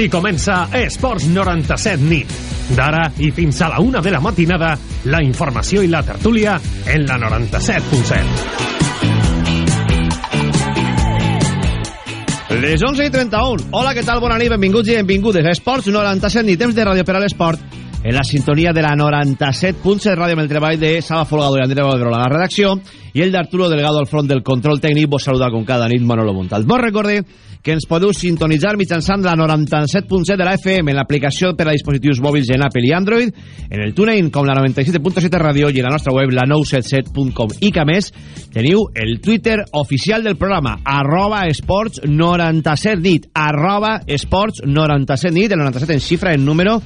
Així comença Esports 97 nit. D'ara i fins a la una de la matinada, la informació i la tertúlia en la 97.7. Les 11 i 31. Hola, què tal? Bona nit, benvinguts i benvingudes a Esports 97 ni temps de ràdio per a l'esport en la sintonia de la 97.7 ràdio amb el treball de Sala Folgado i Andrea Valvero a la redacció i el d'Arturo Delgado al front del control tècnic vos saluda com cada nit Manolo Montal. Vos recorde que ens podeu sintonitzar mitjançant la 97.7 de la FM en l'aplicació per a dispositius mòbils en Apple i Android, en el TuneIn com la 97.7 ràdio i en la nostra web la 977.com i que més teniu el Twitter oficial del programa arroba esports 97 nit arroba esports 97 nit el 97 en xifra en número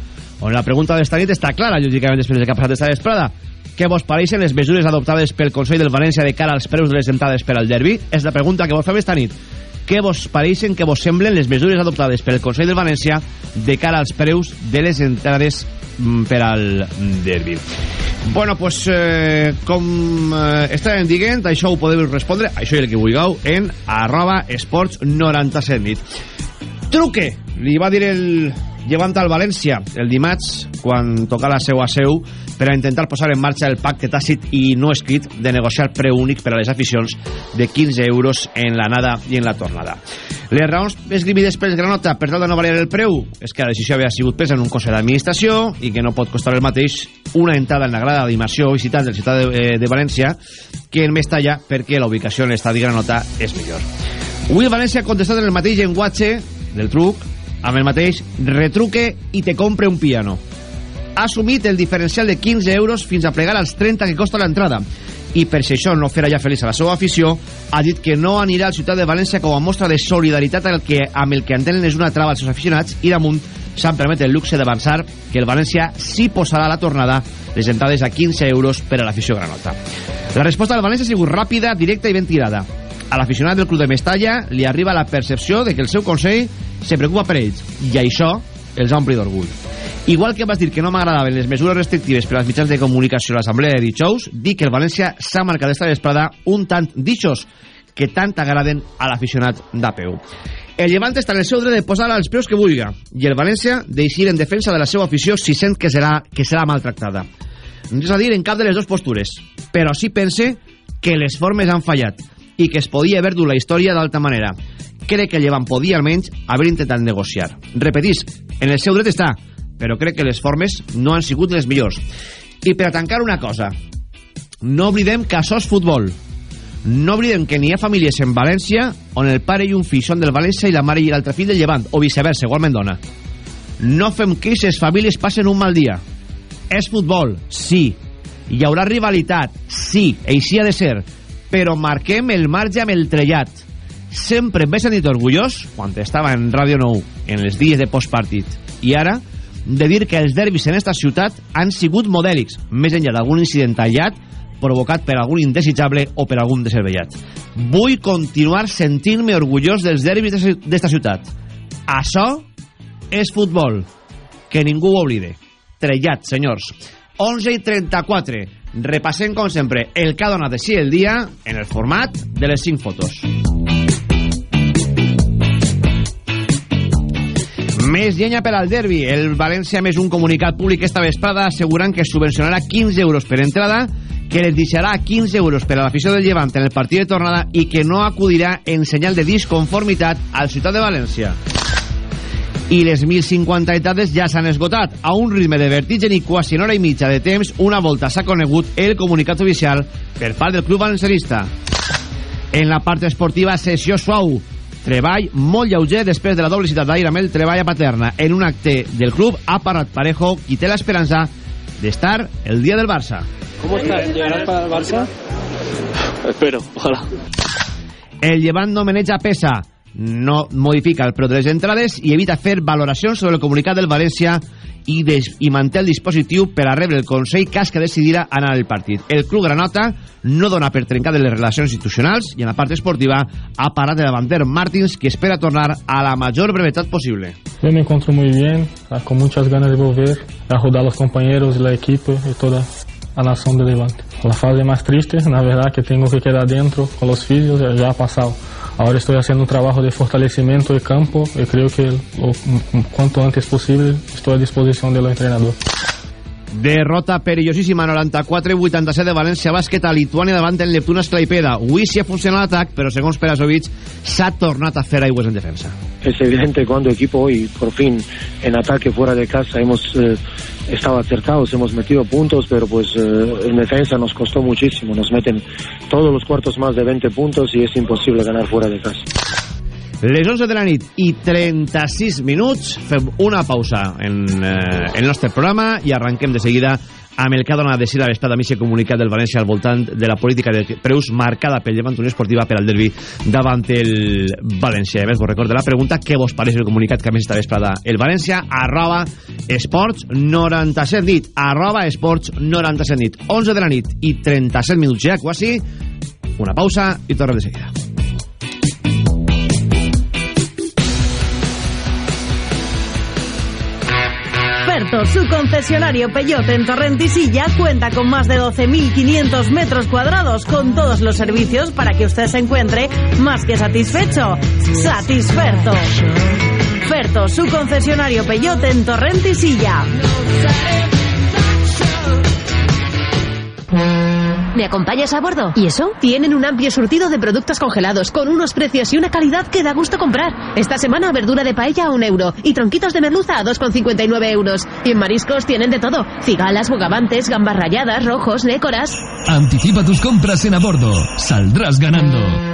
on la pregunta d'esta nit està clara lògicament després de que ha passat esta vesprada. Què vos pareixen les mesures adoptades pel Consell del València de cara als preus de les entrades per al derbi? És la pregunta que vos fem esta nit què vos pareixen, què vos semblen les mesures adoptades pel Consell del València de cara als preus de les entrades mm, per al derbi. Bueno, pues, eh, com eh, estàvem dient, això ho podeu respondre, això i el que vulgueu, en arroba esports 97 nit. Truque, li va dir el llevant al València el dimarts, quan toca la seu a seu, per a intentar posar en marxa el pacte tàcit i no escrit de negociar preu únic per a les aficions de 15 euros en l'anada i en la tornada. Les raons esgrimides pels Granota per tal de no variar el preu és que la decisió havia sigut presa en un consell d'administració i que no pot costar el mateix una entrada en la grada d'animació visitant del ciutat de, eh, de València que en Mestalla perquè la ubicació en l'estadi Granota és millor. Avui València ha contestat en el mateix llenguatge del truc amb el mateix retruque i te compre un piano ha assumit el diferencial de 15 euros fins a plegar als 30 que costa l'entrada i per si això no farà ja feliç a la seva afició ha dit que no anirà al Ciutat de València com a mostra de solidaritat el que, amb el que entenen és una trava als seus aficionats i damunt s'han permet el luxe d'avançar que el València sí posarà a la tornada les entrades a 15 euros per a l'afició granota. La resposta del València ha sigut ràpida, directa i ben tirada. A l'aficionat del club de Mestalla li arriba la percepció de que el seu consell se preocupa per ells i això els ompli d'orgull. Igual que vas dir que no m'agradaven les mesures restrictives per als mitjans de comunicació a l'Assemblea de dijous, dic que el València s'ha marcat esta vesprada un tant d'ixos que tant agraden a l'aficionat d'à peu. El Llevant està en el seu dret de posar als preus que vulga i el València d'eixir en defensa de la seva afició si sent que serà, que serà maltractada. No és a dir en cap de les dues postures, però sí pense que les formes han fallat i que es podia haver dut la història d'alta manera. Crec que el Llevant podia almenys haver intentat negociar. Repetís, en el seu dret està, però crec que les formes no han sigut les millors. I per a tancar una cosa, no oblidem que això és futbol. No oblidem que n'hi ha famílies en València on el pare i un fill són del València i la mare i l'altre fill del Llevant, o viceversa, igualment dona. No fem que aquestes famílies passen un mal dia. És futbol, sí. Hi haurà rivalitat, sí, així ha de ser. Però marquem el marge amb el trellat. Sempre m'he sentit orgullós, quan estava en Ràdio 9, en els dies de postpartit. I ara, de dir que els derbis en esta ciutat han sigut modèlics, més enllà d'algun incident tallat provocat per algun indesitjable o per algun deservellat. Vull continuar sentint-me orgullós dels derbis d'esta ciutat. Això és futbol. Que ningú ho oblide. Trellat, senyors. 11 i 34. Repassem, com sempre, el que ha donat de si el dia en el format de les 5 fotos. Més llenya per al derbi. El València més un comunicat públic esta vesprada assegurant que subvencionarà 15 euros per entrada, que les deixarà 15 euros per a l'afició del Llevant en el partit de tornada i que no acudirà en senyal de disconformitat al Ciutat de València. I les 1.050 entrades ja s'han esgotat. A un ritme de vertigen i quasi en hora i mitja de temps, una volta s'ha conegut el comunicat oficial per part del club valencianista. En la part esportiva, sessió suau treball molt lleuger després de la doble cita d'ahir amb el treball a Paterna. En un acte del club ha parlat Parejo, qui té l'esperança d'estar el dia del Barça. ¿Cómo estás? ¿Llegarás para el Barça? Espero, ojalá. El llevant no meneja pesa, no modifica el preu de les entrades i evita fer valoracions sobre el comunicat del València i, des, i manté el dispositiu per a rebre el Consell cas que decidirà anar al partit. El club Granota no dona per trencades les relacions institucionals i en la part esportiva ha parat el davanter Martins que espera tornar a la major brevetat possible. Yo me encuentro muy bien, con muchas ganas de volver a ajudar a los compañeros, la equipo y toda a nación de Levante. La fase más triste, la verdad, que tengo que quedar dentro con los filhos, ya ha pasado ahora estoy haciendo un trabajo de fortalecimiento de campo y creo que lo, cuanto antes posible estoy a disposición del entrenador. Derrota perillosíssima 94-87 de València Bàsquet a Lituània davant el Neptunes Claipeda. Avui sí ha funcionat l'atac, però segons Perasovic s'ha tornat a fer aigües en defensa. Es evidente cuando equipo hoy por fin en ataque fuera de casa hemos eh, estado acertados, hemos metido puntos, pero pues eh, en defensa nos costó muchísimo. Nos meten todos los cuartos más de 20 puntos y es imposible ganar fuera de casa. Les 11 de la nit i 36 minuts fem una pausa en eh, el nostre programa i arrenquem de seguida amb el que ha donat de si la vesprada missió comunicat del València al voltant de la política de preus marcada pel llevant Unió Esportiva per al derbi davant el València. A més, vos recordo la pregunta, què vos pareix el comunicat que a més esta vesprada el València? Arroba esports 97 nit. Arroba esports 97 nit. 11 de la nit i 37 minuts ja quasi. Una pausa i tornem de seguida. Su concesionario Peyote en Torrentisilla cuenta con más de 12.500 metros cuadrados con todos los servicios para que usted se encuentre más que satisfecho. Satisferto. Ferto, su concesionario Peyote en Torrentisilla. ¿Me acompañas a bordo? ¿Y eso? Tienen un amplio surtido de productos congelados con unos precios y una calidad que da gusto comprar. Esta semana verdura de paella a un euro y tronquitos de merluza a 2,59 euros. Y en mariscos tienen de todo. Cigalas, bogavantes, gambas ralladas, rojos, nécoras. Anticipa tus compras en a bordo. Saldrás ganando.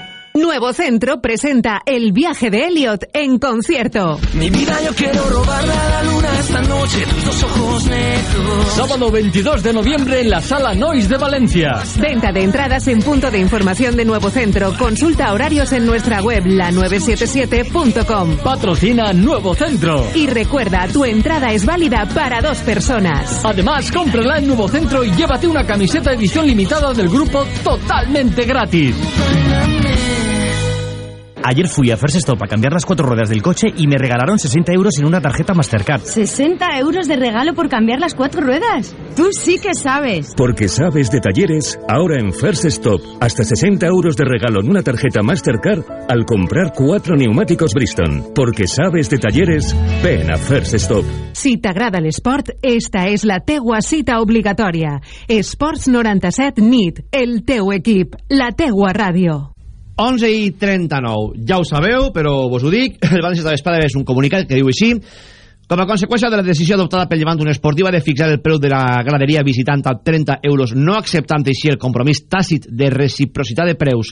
Nuevo Centro presenta el viaje de Elliot en concierto. Mi vida yo quiero robarle a la luna esta noche tus dos ojos negros. Sábado 22 de noviembre en la Sala Nois de Valencia. Venta de entradas en punto de información de Nuevo Centro. Consulta horarios en nuestra web la977.com. Patrocina Nuevo Centro. Y recuerda, tu entrada es válida para dos personas. Además, cómprala en Nuevo Centro y llévate una camiseta edición limitada del grupo totalmente gratis. Ayer fui a First Stop a cambiar las cuatro ruedas del coche y me regalaron 60 euros en una tarjeta Mastercard. ¿60 euros de regalo por cambiar las cuatro ruedas? Tú sí que sabes. Porque sabes de talleres, ahora en First Stop, hasta 60 euros de regalo en una tarjeta Mastercard al comprar cuatro neumáticos Bristol. Porque sabes de talleres, ven a First Stop. Si t'agrada l'esport, esta és la teua cita obligatòria. Esports 97 NIT, el teu equip, la teua ràdio. 11 i 39. Ja ho sabeu, però vos ho dic. El València de l'Espada és un comunicat que diu així. Com a conseqüència de la decisió adoptada pel Llevant Unió Esportiva de fixar el preu de la graderia visitant a 30 euros, no acceptant així el compromís tàcit de reciprocitat de preus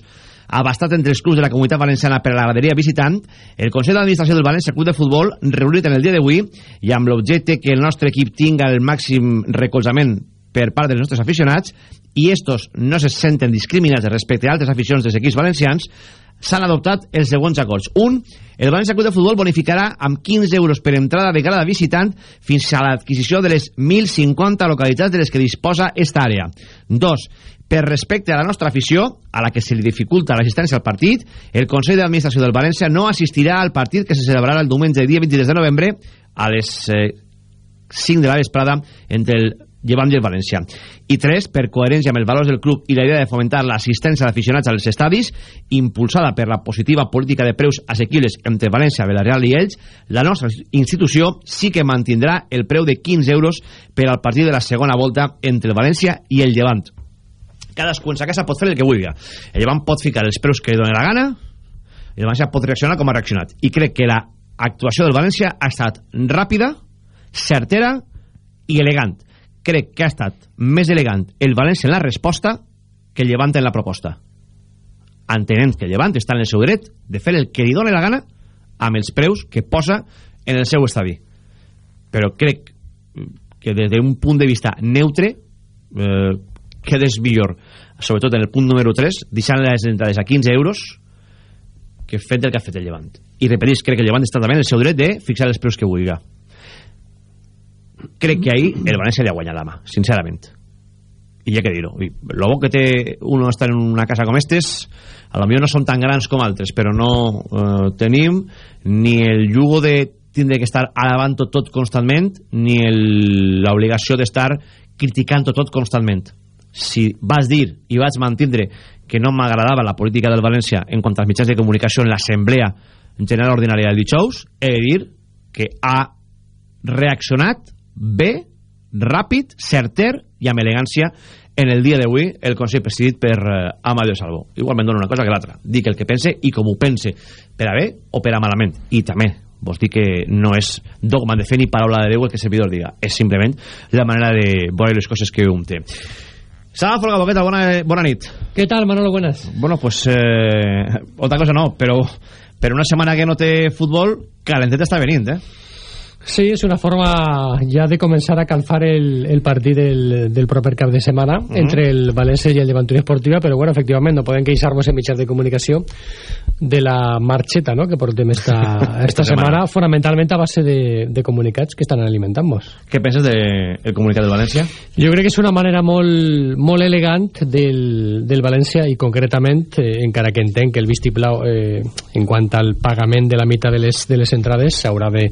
abastat entre els clubs de la comunitat valenciana per a la graderia visitant, el Consell d'Administració del València Club de Futbol, reunit en el dia d'avui, i amb l'objecte que el nostre equip tinga el màxim recolzament per part dels nostres aficionats i estos no se senten discriminats respecte a altres aficions dels equips valencians, s'han adoptat els següents acords. Un, el València Club de Futbol bonificarà amb 15 euros per entrada de cada visitant fins a l'adquisició de les 1.050 localitats de les que disposa esta àrea. Dos, per respecte a la nostra afició, a la que se li dificulta l'assistència al partit, el Consell d'Administració del València no assistirà al partit que se celebrarà el diumenge dia 23 de novembre a les eh, 5 de la vesprada entre el llevant i el València. I tres, per coherència amb els valors del club i la idea de fomentar l'assistència d'aficionats als estadis, impulsada per la positiva política de preus assequibles entre València, Villarreal i Ells, la nostra institució sí que mantindrà el preu de 15 euros per al partit de la segona volta entre el València i el Llevant. Cadascú en sa casa pot fer el que vulgui. El Llevant pot ficar els preus que li doni la gana el València pot reaccionar com ha reaccionat. I crec que la actuació del València ha estat ràpida, certera i elegant crec que ha estat més elegant el València en la resposta que el Llevant en la proposta. Entenent que el Llevant està en el seu dret de fer el que li dóna la gana amb els preus que posa en el seu estadi però crec que des d'un punt de vista neutre eh, quedes millor. Sobretot en el punt número 3 deixant les entrades a 15 euros que fet el que ha fet el Llevant i repetís, crec que el Llevant està també en el seu dret de fixar els preus que vulgui crec que ahir el València li ha guanyat la mà, sincerament. i ha que dir-ho lo bo que té uno estar en una casa com estes a lo millor no són tan grans com altres però no eh, tenim ni el jugo de tindre que estar alabant tot constantment ni l'obligació d'estar criticant tot constantment si vas dir i vaig mantindre que no m'agradava la política del València en quant als mitjans de comunicació en l'assemblea general ordinària del dijous he de dir que ha reaccionat bé, ràpid, certer i amb elegància en el dia d'avui el Consell presidit per eh, Amadeo Salvo. Igualment dona una cosa que l'altra. Dic el que pense i com ho pense, per a bé o per a malament. I també vos dic que no és dogma de fe ni paraula de Déu el que el servidor diga. És simplement la manera de veure les coses que un té. Sala Folgado, què tal? Bona, bona nit. ¿Qué tal, Manolo? Buenas. Bueno, pues eh, otra cosa no, pero, pero una semana que no té futbol, calenteta està venint, eh? Sí, és una forma ja de començar a calfar el, el partit del, del proper cap de setmana uh -huh. entre el València i el Llevant Unió Esportiva, però bueno, efectivament no podem queixar-nos en mitjans de comunicació de la marxeta no? que portem esta, esta setmana, fonamentalment a base de, de comunicats que estan alimentant-nos. Què penses del de, comunicat del València? Jo crec que és una manera molt, molt elegant del, del València i concretament, eh, encara que entenc que el vistiplau eh, en quant al pagament de la meitat de les, de les entrades haurà de,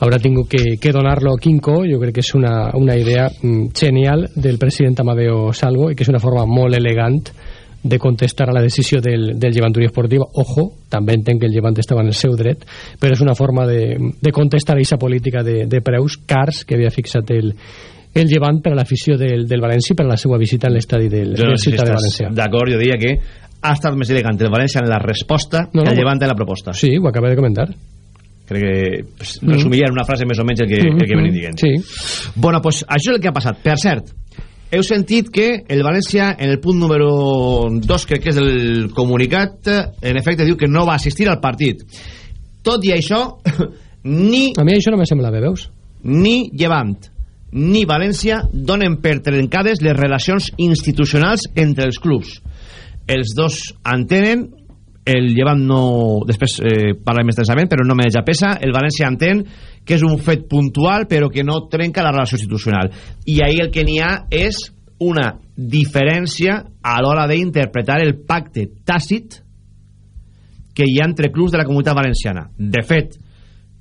haurà tingut que, que donar-lo a Quinco, jo crec que és una, una idea mm, genial del president Amadeo Salvo i que és una forma molt elegant de contestar a la decisió del, del Llevant Unió Esportiva. Ojo, també entenc que el Llevant estava en el seu dret, però és una forma de, de contestar a aquesta política de, de preus cars que havia fixat el, el Llevant per a l'afició del, del València i per a la seva visita en l'estadi del, jo del Ciutat de València. D'acord, jo diria que ha estat més elegant el València en la resposta no, no, que el Llevant en la proposta. Sí, ho acaba de comentar crec que pues, resumiria en una frase més o menys el que, el que venim dient. Sí. bueno, pues això és el que ha passat. Per cert, heu sentit que el València en el punt número 2 crec que és del comunicat en efecte diu que no va assistir al partit. Tot i això ni... a mi això no me sembla bé, veus? ni Llevant ni València donen per trencades les relacions institucionals entre els clubs. Els dos entenen el Llevant no... Després eh, parlarem extensament, però no me ja pesa. El València entén que és un fet puntual, però que no trenca la relació institucional. I ahir el que n'hi ha és una diferència a l'hora d'interpretar el pacte tàcit que hi ha entre clubs de la comunitat valenciana. De fet,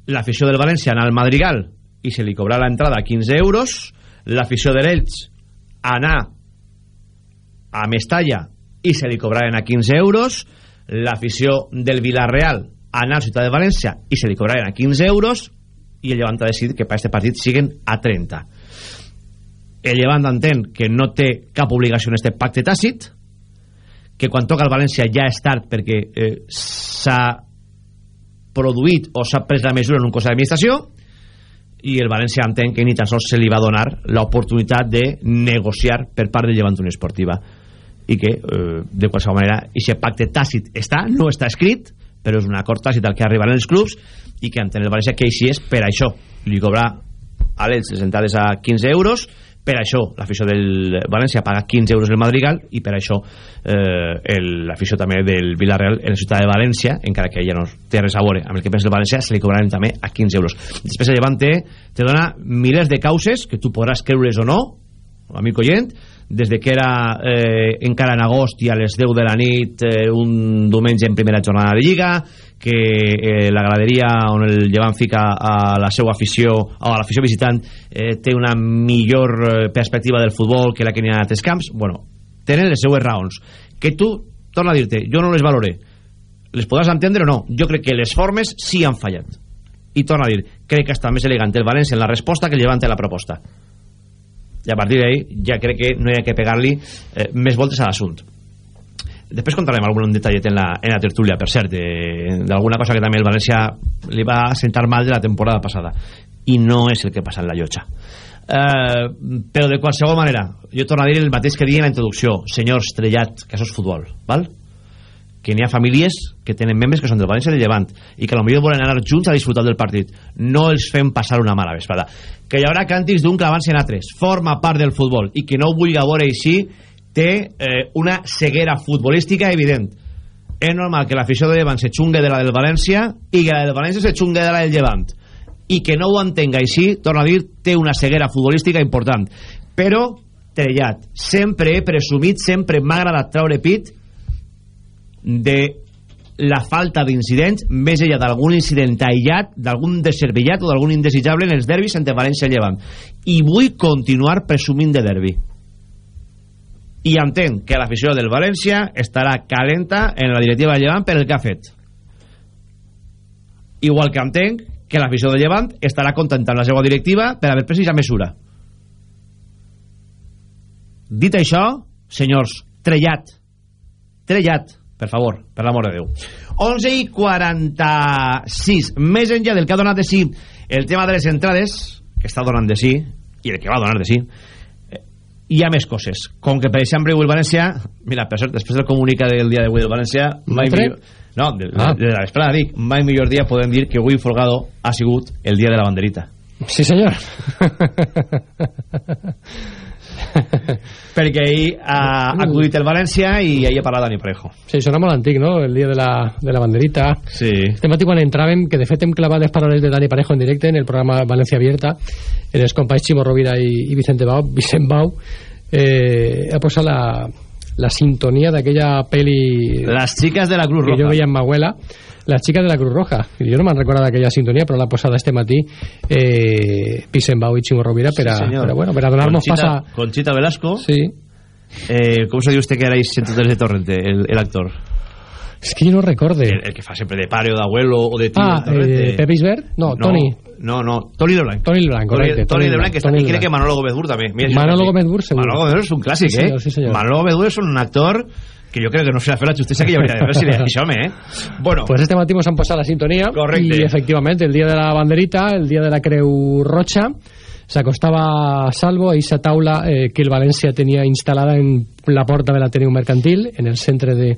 l'afició del València anar al Madrigal i se li cobra l'entrada a 15 euros, l'afició de l'Elx anar a Mestalla i se li cobraven a 15 euros, l'afició del Villarreal anar a Ciutat de València i se li cobraran a 15 euros i el Llevant ha decidit que per aquest partit siguen a 30 el Llevant entén que no té cap obligació en aquest pacte tàcit que quan toca el València ja és tard perquè eh, s'ha produït o s'ha pres la mesura en un cos d'administració i el València entén que ni tan sols se li va donar l'oportunitat de negociar per part del Llevant Unió Esportiva i que, eh, de qualsevol manera, aquest pacte tàcit està, no està escrit, però és un acord tàcit al que arriben els clubs i que entén el València que així és per això. Li cobrar a l'Elx les entrades a 15 euros, per això l'afició del València paga 15 euros el Madrigal i per això eh, l'afició també del Villarreal en la ciutat de València, encara que ella no té res a veure amb el que pensa el València, se li cobraran també a 15 euros. Després el Levante te dona milers de causes que tu podràs creure's o no, amic oient, des de que era eh, encara en agost i a les 10 de la nit eh, un diumenge en primera jornada de Lliga que eh, la graderia on el Llevant fica a la seva afició o a l'afició visitant eh, té una millor eh, perspectiva del futbol que la que n'hi ha a altres camps. Bueno, tenen les seues raons. Que tu, torna a dir-te, jo no les valoré. Les podràs entendre o no. Jo crec que les formes sí han fallat. I torna a dir, crec que està més elegant el València en la resposta que el Llevant en la proposta i a partir d'ahí ja crec que no hi ha que pegar-li eh, més voltes a l'assunt després contarem algun detallet en la, en la tertúlia per cert, d'alguna cosa que també el València li va sentar mal de la temporada passada. I no és el que passa en la llotja. Eh, però de qualsevol manera jo torno a dir el mateix que digui en la introducció. Senyors Trellat, que això és futbol val? que n'hi ha famílies que tenen membres que són del València i del Llevant i que potser volen anar junts a disfrutar del partit. No els fem passar una mala vesprada que hi haurà càntics d'un clavant-se en altres. Forma part del futbol. I que no ho vulgui veure així té eh, una ceguera futbolística evident. És normal que l'afició del Llevant se xungue de la del València i que la del València se xungue de la del Llevant. I que no ho entenga així, torna a dir té una ceguera futbolística important. Però trellat. Sempre he presumit, sempre m'ha agradat traure pit de la falta d'incidents, més enllà d'algun incident aïllat, d'algun deservillat o d'algun indesitjable en els derbis entre València i Llevant. I vull continuar presumint de derbi. I entenc que l'afició del València estarà calenta en la directiva de Llevant per el que ha fet. Igual que entenc que l'afició de Llevant estarà contenta amb la seva directiva per haver pres aquesta mesura. Dit això, senyors, trellat. Trellat, per favor, per l'amor de Déu. 11 i 46. Més enllà del que ha donat de sí el tema de les entrades, que està donant de sí, i el que va donar de sí, eh, hi ha més coses. Com que, per exemple, el València... Mira, per cert, després del comunica del dia d'avui del València... Mai millor, no, de, Ah. de la vesprada dic, mai millor dia podem dir que avui Folgado ha sigut el dia de la banderita. Sí, senyor. Perquè ahir ha acudit el València i ahir ha parlat Dani Parejo. Sí, sona molt antic, no? El dia de la, de la banderita. Sí. Este matí quan entràvem, que de fet hem clavat les paraules de Dani Parejo en directe en el programa València Abierta, en els companys Ximo Rovira i, i Vicente Bau, Vicent Bau, eh, ha posat la, la sintonia d'aquella peli... Las chicas de la Cruz que Roja. jo veia amb ma abuela, las chicas de la Cruz Roja. Jo no me'n recordo d'aquella sintonia, però l'ha posada este matí eh, Vicent Bau i Ximo Rovira per a, Sí, senyor. per a, bueno, per a donar-nos Conchita, Velasco. Sí. Eh, ¿Cómo se dice usted que era Senador de Torrente, el, el actor? És que jo no recorde. El, el que fa sempre de pare o d'abuelo o de tío Ah, de eh, Pepe Isbert? No, Toni. No, no, Toni Leblanc. Toni Leblanc, correcte. Toni Leblanc, que Toni aquí, Leblanc. que Manolo Gómez Bur també. Mira, Manolo Gómez Bur, segur. Manolo Gómez Bur és un clàssic, Sí, eh? sí, senyor. Manolo Gómez Bur és un actor que jo crec que no se l'ha fet la justícia que hi hauria de fer si li això, eh? Bueno, Pues este matí nos han posado la sintonía. Correcte. Y efectivamente, el día de la banderita, el día de la Creu Rocha, se acostaba a salvo a esa taula eh, que el Valencia tenía instalada en la porta de l'Ateneu Mercantil, en el centre de,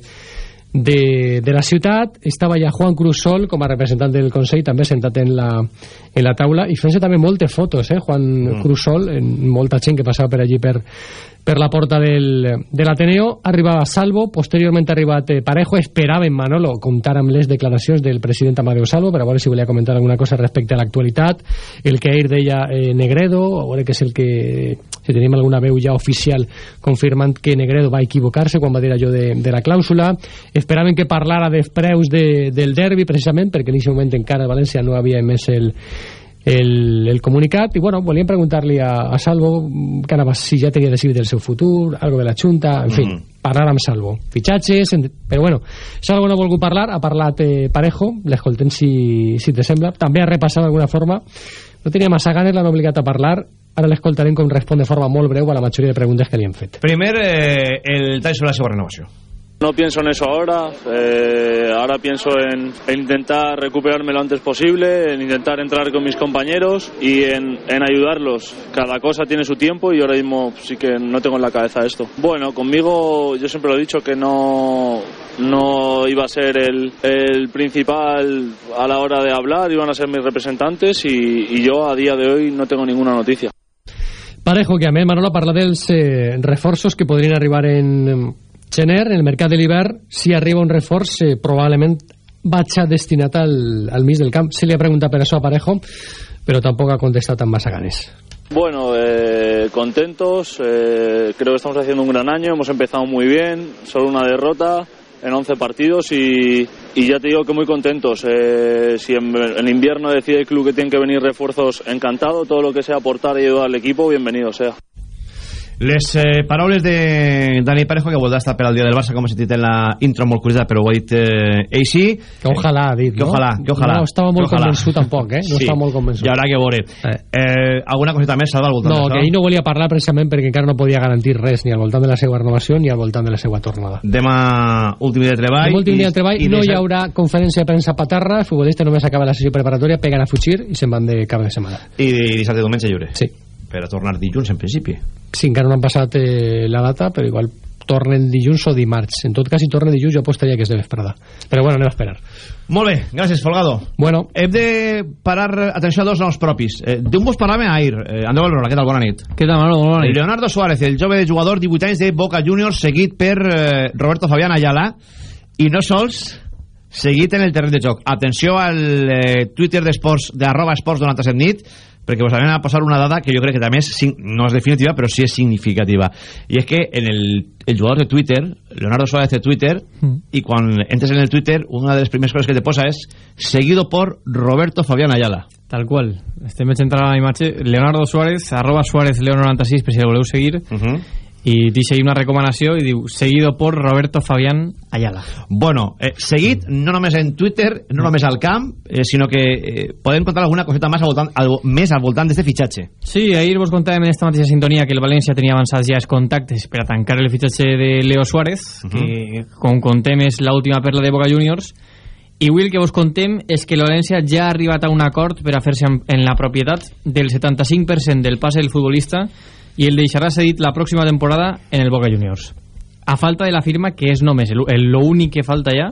de, de la ciutat. Estava ja Juan Cruz Sol, com a representant del Consell, també sentat en la, en la taula, i fent-se també moltes fotos, eh, Juan mm. Cruz Sol, en molta gent que passava per allí per, per la porta del, de l'Ateneo, arribava Salvo, posteriorment ha arribat eh, Parejo, esperava en Manolo comptar amb les declaracions del president Amadeu Salvo, per a veure si volia comentar alguna cosa respecte a l'actualitat, el que ahir deia eh, Negredo, a veure que és el que si tenim alguna veu ja oficial confirmant que Negredo va equivocar-se quan va dir allò de, de la clàusula, esperaven que parlara dels preus de, del derbi precisament, perquè en aquest moment encara València no havia emès el, el, el comunicat i bueno, volíem preguntar-li a, a Salvo mm, que anava, si ja tenia decidit el seu futur algo de la Junta, en fi Mhm. parlar amb Salvo, fitxatges en- però bueno, Salvo no ha volgut parlar ha parlat eh, Parejo, l'escoltem si, si te sembla, també ha repassat d'alguna forma no tenia massa ganes, l'han obligat a parlar ara l'escoltarem com respon de forma molt breu a la majoria de preguntes que li han fet primer eh, el tall sobre la seva renovació. No pienso en eso ahora, eh, ahora pienso en, en intentar recuperarme lo antes posible, en intentar entrar con mis compañeros y en, en ayudarlos. Cada cosa tiene su tiempo y ahora mismo sí que no tengo en la cabeza esto. Bueno, conmigo yo siempre lo he dicho que no, no iba a ser el, el principal a la hora de hablar, iban a ser mis representantes y, y yo a día de hoy no tengo ninguna noticia. Parejo, que a més Manolo parla dels eh, reforços que podrien arribar en gener, en el mercat de l'hivern, si arriba un reforç, eh, probablement vaig destinat al, al mig del camp. Se li ha preguntat per això a Parejo, però tampoc ha contestat amb massa ganes. Bueno, eh, contentos, eh, creo que estamos haciendo un gran año, hemos empezado muy bien, solo una derrota en 11 partidos y, y ya te digo que muy contentos. Eh, si en, en invierno decide el club que tienen que venir refuerzos, encantado, todo lo que sea aportar y ayudar al equipo, bienvenido sea. Les eh, paraules de Dani Parejo, que voldrà estar per al dia del Barça, com he sentit en la intro molt curiositat, però ho ha dit eh, sí. Que ojalà, ha dit, que no? ojalà, que ojalà. No estava molt ojalà. convençut tampoc, eh? No sí. estava molt convençut. Hi haurà que veure. Eh, alguna coseta més, Salva, al voltant No, que ell no volia parlar precisament perquè encara no podia garantir res ni al voltant de la seva renovació ni al voltant de la seva tornada. Demà, últim dia de treball. Demà últim dia de treball i no hi haurà conferència de premsa patarra, el futbolista només acaba la sessió preparatòria, peguen a fugir i se'n van de cap de setmana. I, i dissabte i diumenge lliure. Sí. Per a tornar dilluns, en principi. Sí, encara no han passat eh, la data, però igual tornen dilluns o dimarts. En tot cas, si tornen dilluns, jo apostaria que és de vesprada. Però bueno, anem a esperar. Molt bé, gràcies, Folgado. Bueno. Hem de parar, atenció a dos noms propis. Eh, D'un vos parlàvem ahir. Eh, Andreu Valbrona, què tal? Bona nit. Què tal, Manolo? Bona nit. Leonardo Suárez, el jove jugador 18 anys de Boca Juniors, seguit per eh, Roberto Fabián Ayala, i no sols seguit en el terreny de joc. Atenció al eh, Twitter d'esports, de arroba esports 97 nit, perquè vos anem a posar una dada que jo crec que també és, no és definitiva, però sí és significativa. I és que en el, el jugador de Twitter, Leonardo Suárez de Twitter, i quan entres en el Twitter, una de les primeres coses que te posa és seguido por Roberto Fabián Ayala. Tal qual. Estem a la imatge. Leonardo Suárez, arroba Suárez Leo 96, per si el voleu seguir. Uh -huh. I deixa una recomanació i diu seguido por Roberto Fabián Ayala. Bueno, eh, seguit, no només en Twitter, no només al camp, eh, sinó que eh, podem contar alguna coseta més al voltant, al, més al voltant d'este fitxatge. Sí, ahir vos contàvem en esta mateixa sintonia que el València tenia avançats ja els contactes per a tancar el fitxatge de Leo Suárez, uh -huh. que com contem és l'última perla de Boca Juniors, i avui el que vos contem és que el València ja ha arribat a un acord per a fer-se en, en la propietat del 75% del passe del futbolista i el deixarà cedit la pròxima temporada en el Boca Juniors. A falta de la firma, que és només l'únic que falta ja,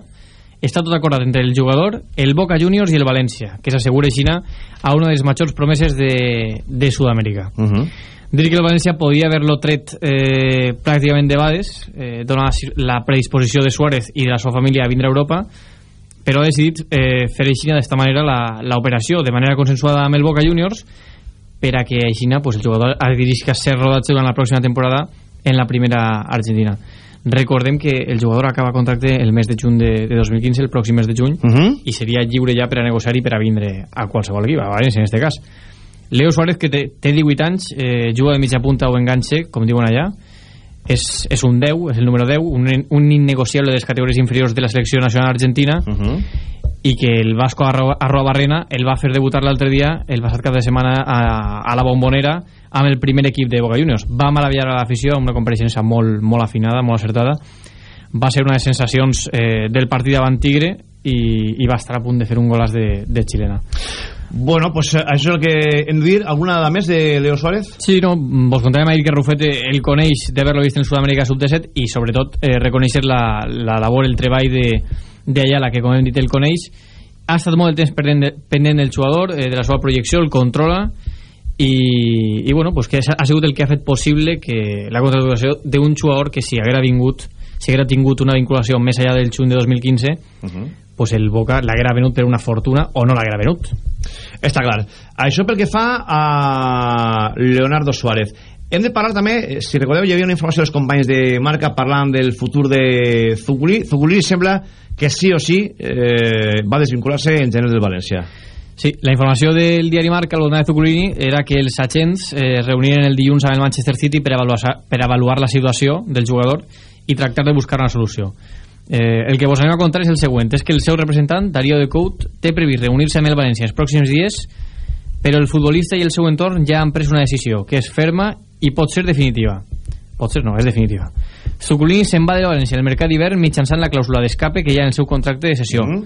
està tot acordat entre el jugador, el Boca Juniors i el València, que s'assegura Xina a una de les majors promeses de, de Sud-amèrica. Uh -huh. Dir que el València podia haver-lo tret eh, pràcticament de bades, eh, donada la predisposició de Suárez i de la seva família a vindre a Europa, però ha decidit eh, fer així d'esta manera la- l'operació de manera consensuada amb el Boca Juniors per a que així pues, el jugador ha de dirigir a ser rodatge durant la pròxima temporada en la primera Argentina. Recordem que el jugador acaba contracte el mes de juny de, de 2015, el pròxim mes de juny, Uh -huh. i seria lliure ja per a negociar i per a vindre a qualsevol equip, a València en este cas. Leo Suárez, que té, té 18 anys, eh, juga de mitja punta o enganxe, com diuen allà, és, és un 10, és el número 10, un, un innegociable de les categories inferiors de la selecció nacional argentina, Uh -huh. I que el Vasco Arroa, Barrena el va fer debutar l'altre dia, el passat cap de setmana a, a la Bombonera amb el primer equip de Boca Juniors. Va meravellar a l'afició amb una compareixença molt, molt afinada, molt acertada. Va ser una de les sensacions eh, del partit davant Tigre i, i va estar a punt de fer un golàs de, de xilena. Bueno, pues eh, això és el que hem de dir. Alguna dada més de Leo Suárez? Sí, no, vos contàvem ahir que Rufete el coneix d'haver-lo vist en Sud-amèrica Sub-17 i sobretot eh, reconèixer la, la labor, el treball de, de Ayala, que com hem dit el coneix ha estat molt de temps pendent, de, pendent del jugador eh, de la seva projecció, el controla i, i bueno, pues que ha sigut el que ha fet possible que la contratació d'un jugador que si haguera vingut si haguera tingut una vinculació més allà del juny de 2015 Uh -huh. pues el Boca l'haguera venut per una fortuna o no l'haguera venut Està clar. Això pel que fa a Leonardo Suárez. Hem de parlar també, eh, si recordeu, hi havia una informació dels companys de marca parlant del futur de Zuguli. Zuguli sembla que sí o sí eh, va desvincular-se en gener del València. Sí, la informació del diari Marca al voltant de era que els agents eh, reuniren el dilluns amb el Manchester City per avaluar, per avaluar la situació del jugador i tractar de buscar una solució. Eh, el que vos anem a contar és el següent, és que el seu representant, Darío de Cout, té previst reunir-se amb el València els pròxims dies, però el futbolista i el seu entorn ja han pres una decisió, que és ferma i pot ser definitiva. Pot ser no, és definitiva. Zuculini se'n va de València al mercat d'hivern mitjançant la clàusula d'escape que hi ha en el seu contracte de sessió. Mm -hmm.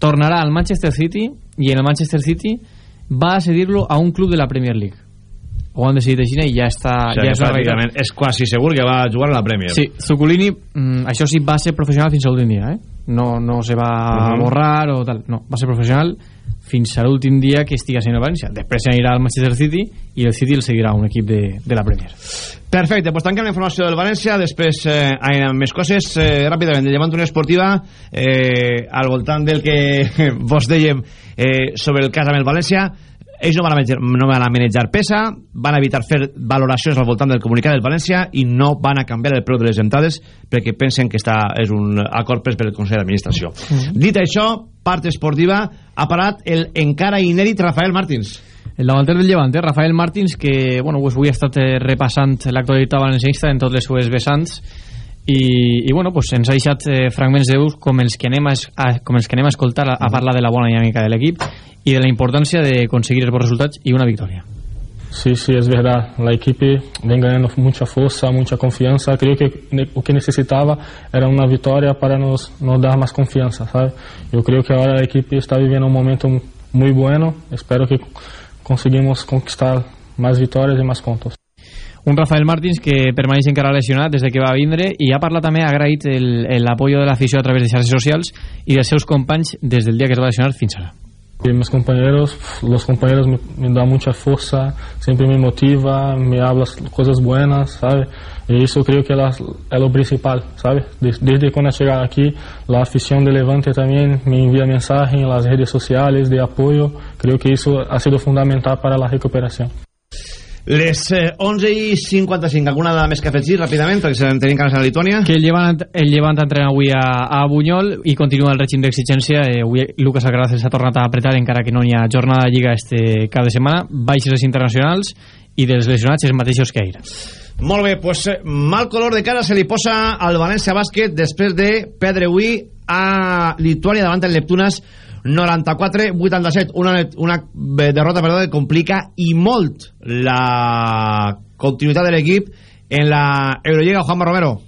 Tornarà al Manchester City i en el Manchester City va a cedir-lo a un club de la Premier League. Ho han decidit així i ja està... O sigui, ja és una pràcticament és quasi segur que va jugar a la Premier. Sí, Zuculini, mm, això sí, va ser professional fins a l'últim dia, eh? No, no se va Uh -huh. borrar o tal. No, va ser professional fins a l'últim dia que estigui a València. Després anirà al Manchester City i el City el seguirà un equip de, de la Premier. Perfecte, doncs tanquem la informació del València, després eh, anem més coses. Eh, ràpidament, de Llevant Unió Esportiva, eh, al voltant del que vos dèiem eh, sobre el cas amb el València, ells no van, a manejar, no van a manejar pesa, van a evitar fer valoracions al voltant del comunicat del València i no van a canviar el preu de les entrades perquè pensen que està, és un acord pres per el Consell d'Administració. Mm. Dit això, part esportiva, ha parat el encara inèdit Rafael Martins. El davanter del Llevant, eh? Rafael Martins, que bueno, pues avui ha estat eh, repassant l'actualitat valencianista en totes les seues vessants i, i bueno, pues ens ha deixat eh, fragments de veus com els que anem a, a, com els que anem a escoltar a, a parlar de la bona dinàmica de l'equip i de la importància de conseguir els bons resultats i una victòria. Sí, sí, es verdad. La equipe ven ganando mucha fuerza, mucha confianza. Creo que lo que necesitaba era una victoria para nos, nos dar más confianza, ¿sabes? Yo creo que ahora la equipe está viviendo un momento muy bueno. Espero que conseguimos conquistar más victorias y más puntos. Un Rafael Martins que permaneix encara lesionat des de que va vindre i ha parlat també, ha agraït el- el apoyo de l'afició a través de xarxes socials i dels seus companys des del dia que es va lesionar fins. Y mis compañeros, los compañeros me, me, dan mucha fuerza, siempre me motiva, me hablan cosas buenas, ¿sabes? Y eso creo que es lo principal, ¿sabes? Desde cuando llegué aquí, la afición de Levante también me envía mensajes en las redes sociales de apoyo. Creo que eso ha sido fundamental para la recuperación. Les eh, 11 i 55, alguna dada més que afegir ràpidament, perquè se tenim canes a Lituània? Que el Llevant, el Llevant entrena avui a, a Bunyol i continua el règim d'exigència. Eh, avui Lucas Alcaraz s'ha tornat a apretar encara que no hi ha jornada de Lliga este cap de setmana. Baixes internacionals i dels lesionats els mateixos que ahir. Molt bé, pues, eh, mal color de cara se li posa al València Bàsquet després de perdre avui a Lituània davant el Neptunes 94-87 una, una derrota perdó, que complica i molt la continuïtat de l'equip en la Euroliga Juanma Romero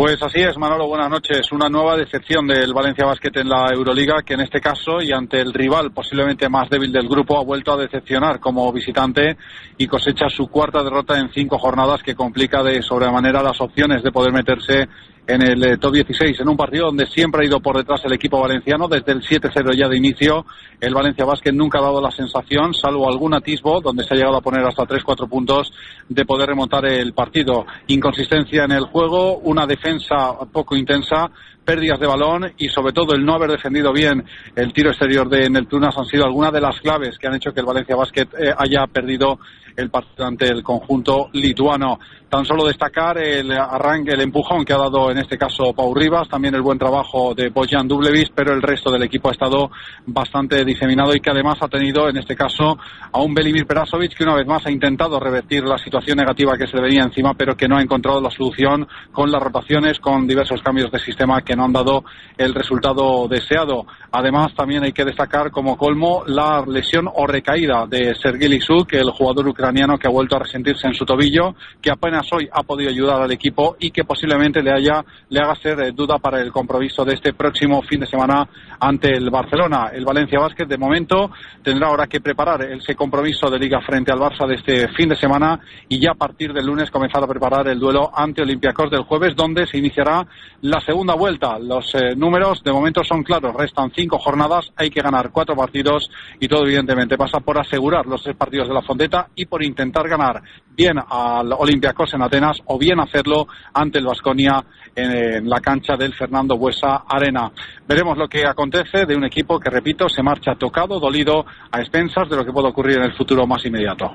Pues así es, Manolo, buenas noches. Una nueva decepción del Valencia Basket en la Euroliga, que en este caso y ante el rival posiblemente más débil del grupo ha vuelto a decepcionar como visitante y cosecha su cuarta derrota en cinco jornadas que complica de sobremanera las opciones de poder meterse en el eh, top 16, en un partido donde siempre ha ido por detrás el equipo valenciano, desde el 7-0 ya de inicio, el Valencia Basket nunca ha dado la sensación, salvo algún atisbo, donde se ha llegado a poner hasta 3-4 puntos, de poder remontar el partido. Inconsistencia en el juego, una defensa poco intensa, pérdidas de balón y sobre todo el no haber defendido bien el tiro exterior de Neptunas han sido algunas de las claves que han hecho que el Valencia Basket eh, haya perdido el partido ante el conjunto lituano. Tan solo destacar el arranque, el empujón que ha dado en este caso Pau Rivas, también el buen trabajo de Bojan Dublevis, pero el resto del equipo ha estado bastante diseminado y que además ha tenido en este caso a un Belimir Perasovic que una vez más ha intentado revertir la situación negativa que se le venía encima, pero que no ha encontrado la solución con las rotaciones, con diversos cambios de sistema que no han dado el resultado deseado. Además, también hay que destacar como colmo la lesión o recaída de Sergei Lisuk, el jugador ucraniano que ha vuelto a resentirse en su tobillo, que apenas hoy ha podido ayudar al equipo y que posiblemente le haya le haga ser eh, duda para el compromiso de este próximo fin de semana ante el Barcelona. El Valencia Basket de momento tendrá ahora que preparar ese compromiso de liga frente al Barça de este fin de semana y ya a partir del lunes comenzar a preparar el duelo ante Olympiacos del jueves donde se iniciará la segunda vuelta. Los eh, números de momento son claros, restan cinco jornadas, hay que ganar cuatro partidos y todo evidentemente pasa por asegurar los tres partidos de la Fondeta y por intentar ganar bien al Olympiacos en Atenas o bien hacerlo ante el Vasconia en, en, la cancha del Fernando Buesa Arena. Veremos lo que acontece de un equipo que, repito, se marcha tocado, dolido, a expensas de lo que puede ocurrir en el futuro más inmediato.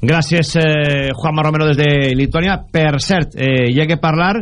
Gràcies, eh, Juanma Romero, des de Lituània. Per cert, eh, hi ha parlar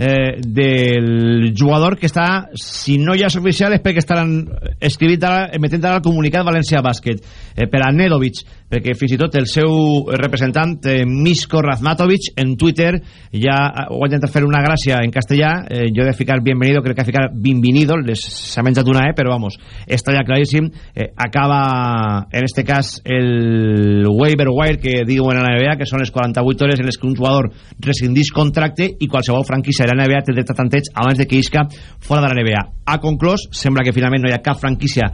eh, del jugador que està, si no ja és oficial, és perquè estaran escrivint ara, emetent ara el comunicat València Bàsquet eh, per a Nedovic, perquè fins i tot el seu representant, eh, Misko Razmatovic, en Twitter ja ho ha intentat fer una gràcia en castellà, eh, jo he de ficar bienvenido, crec que ha ficat bienvenido, s'ha menjat una E, però vamos, està ja claríssim, eh, acaba en este cas el waiver wire que diuen en la NBA, que són les 48 hores en les que un jugador rescindís contracte i qualsevol franquícia la NBA té dret a tanteig abans de que isca fora de la NBA. Ha conclòs, sembla que finalment no hi ha cap franquícia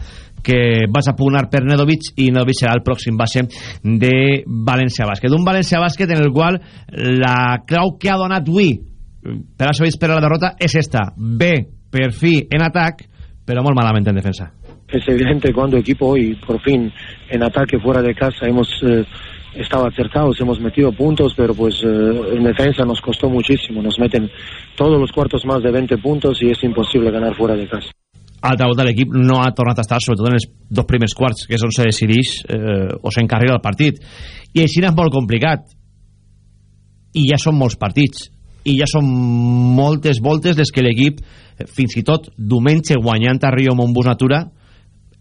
que vas a pugnar per Nedovic i Nedovic serà el pròxim base de València Bàsquet. Un València Bàsquet en el qual la clau que ha donat avui per a per a la derrota és esta. Bé, per fi en atac, però molt malament en defensa. Es evidente cuando equipo hoy, por fin, en ataque fuera de casa hemos... Eh, estado acertados, hemos metido puntos, pero pues eh, en defensa nos costó muchísimo. Nos meten todos los cuartos más de 20 puntos y es imposible ganar fuera de casa. altra volta l'equip no ha tornat a estar sobretot en els dos primers quarts que és on se decideix eh, o s'encarrega el partit i així és molt complicat i ja són molts partits i ja són moltes voltes des que l'equip fins i tot diumenge guanyant a Rio Montbus Natura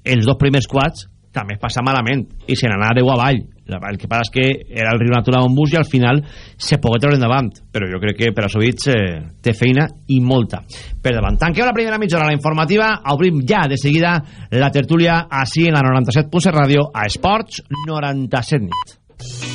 els dos primers quarts també passa malament i se n'anà de avall el que passa és que era el Rio Natura Montbus i al final se pogué treure endavant. Però jo crec que Perasovic eh, té feina i molta. Per davant tanquem la primera mitja hora la informativa. Obrim ja de seguida la tertúlia així en la 97.7 ràdio a Esports 97 nit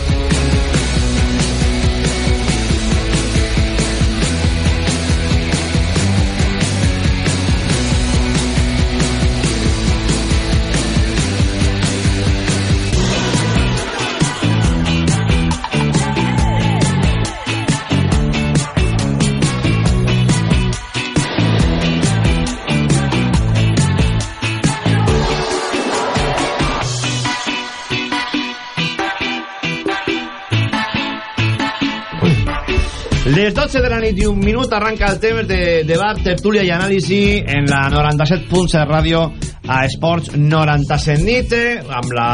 Les 12 de la nit i un minut arranca el temps de debat, tertúlia i anàlisi en la 97.7 ràdio a Esports 97 nit eh, amb la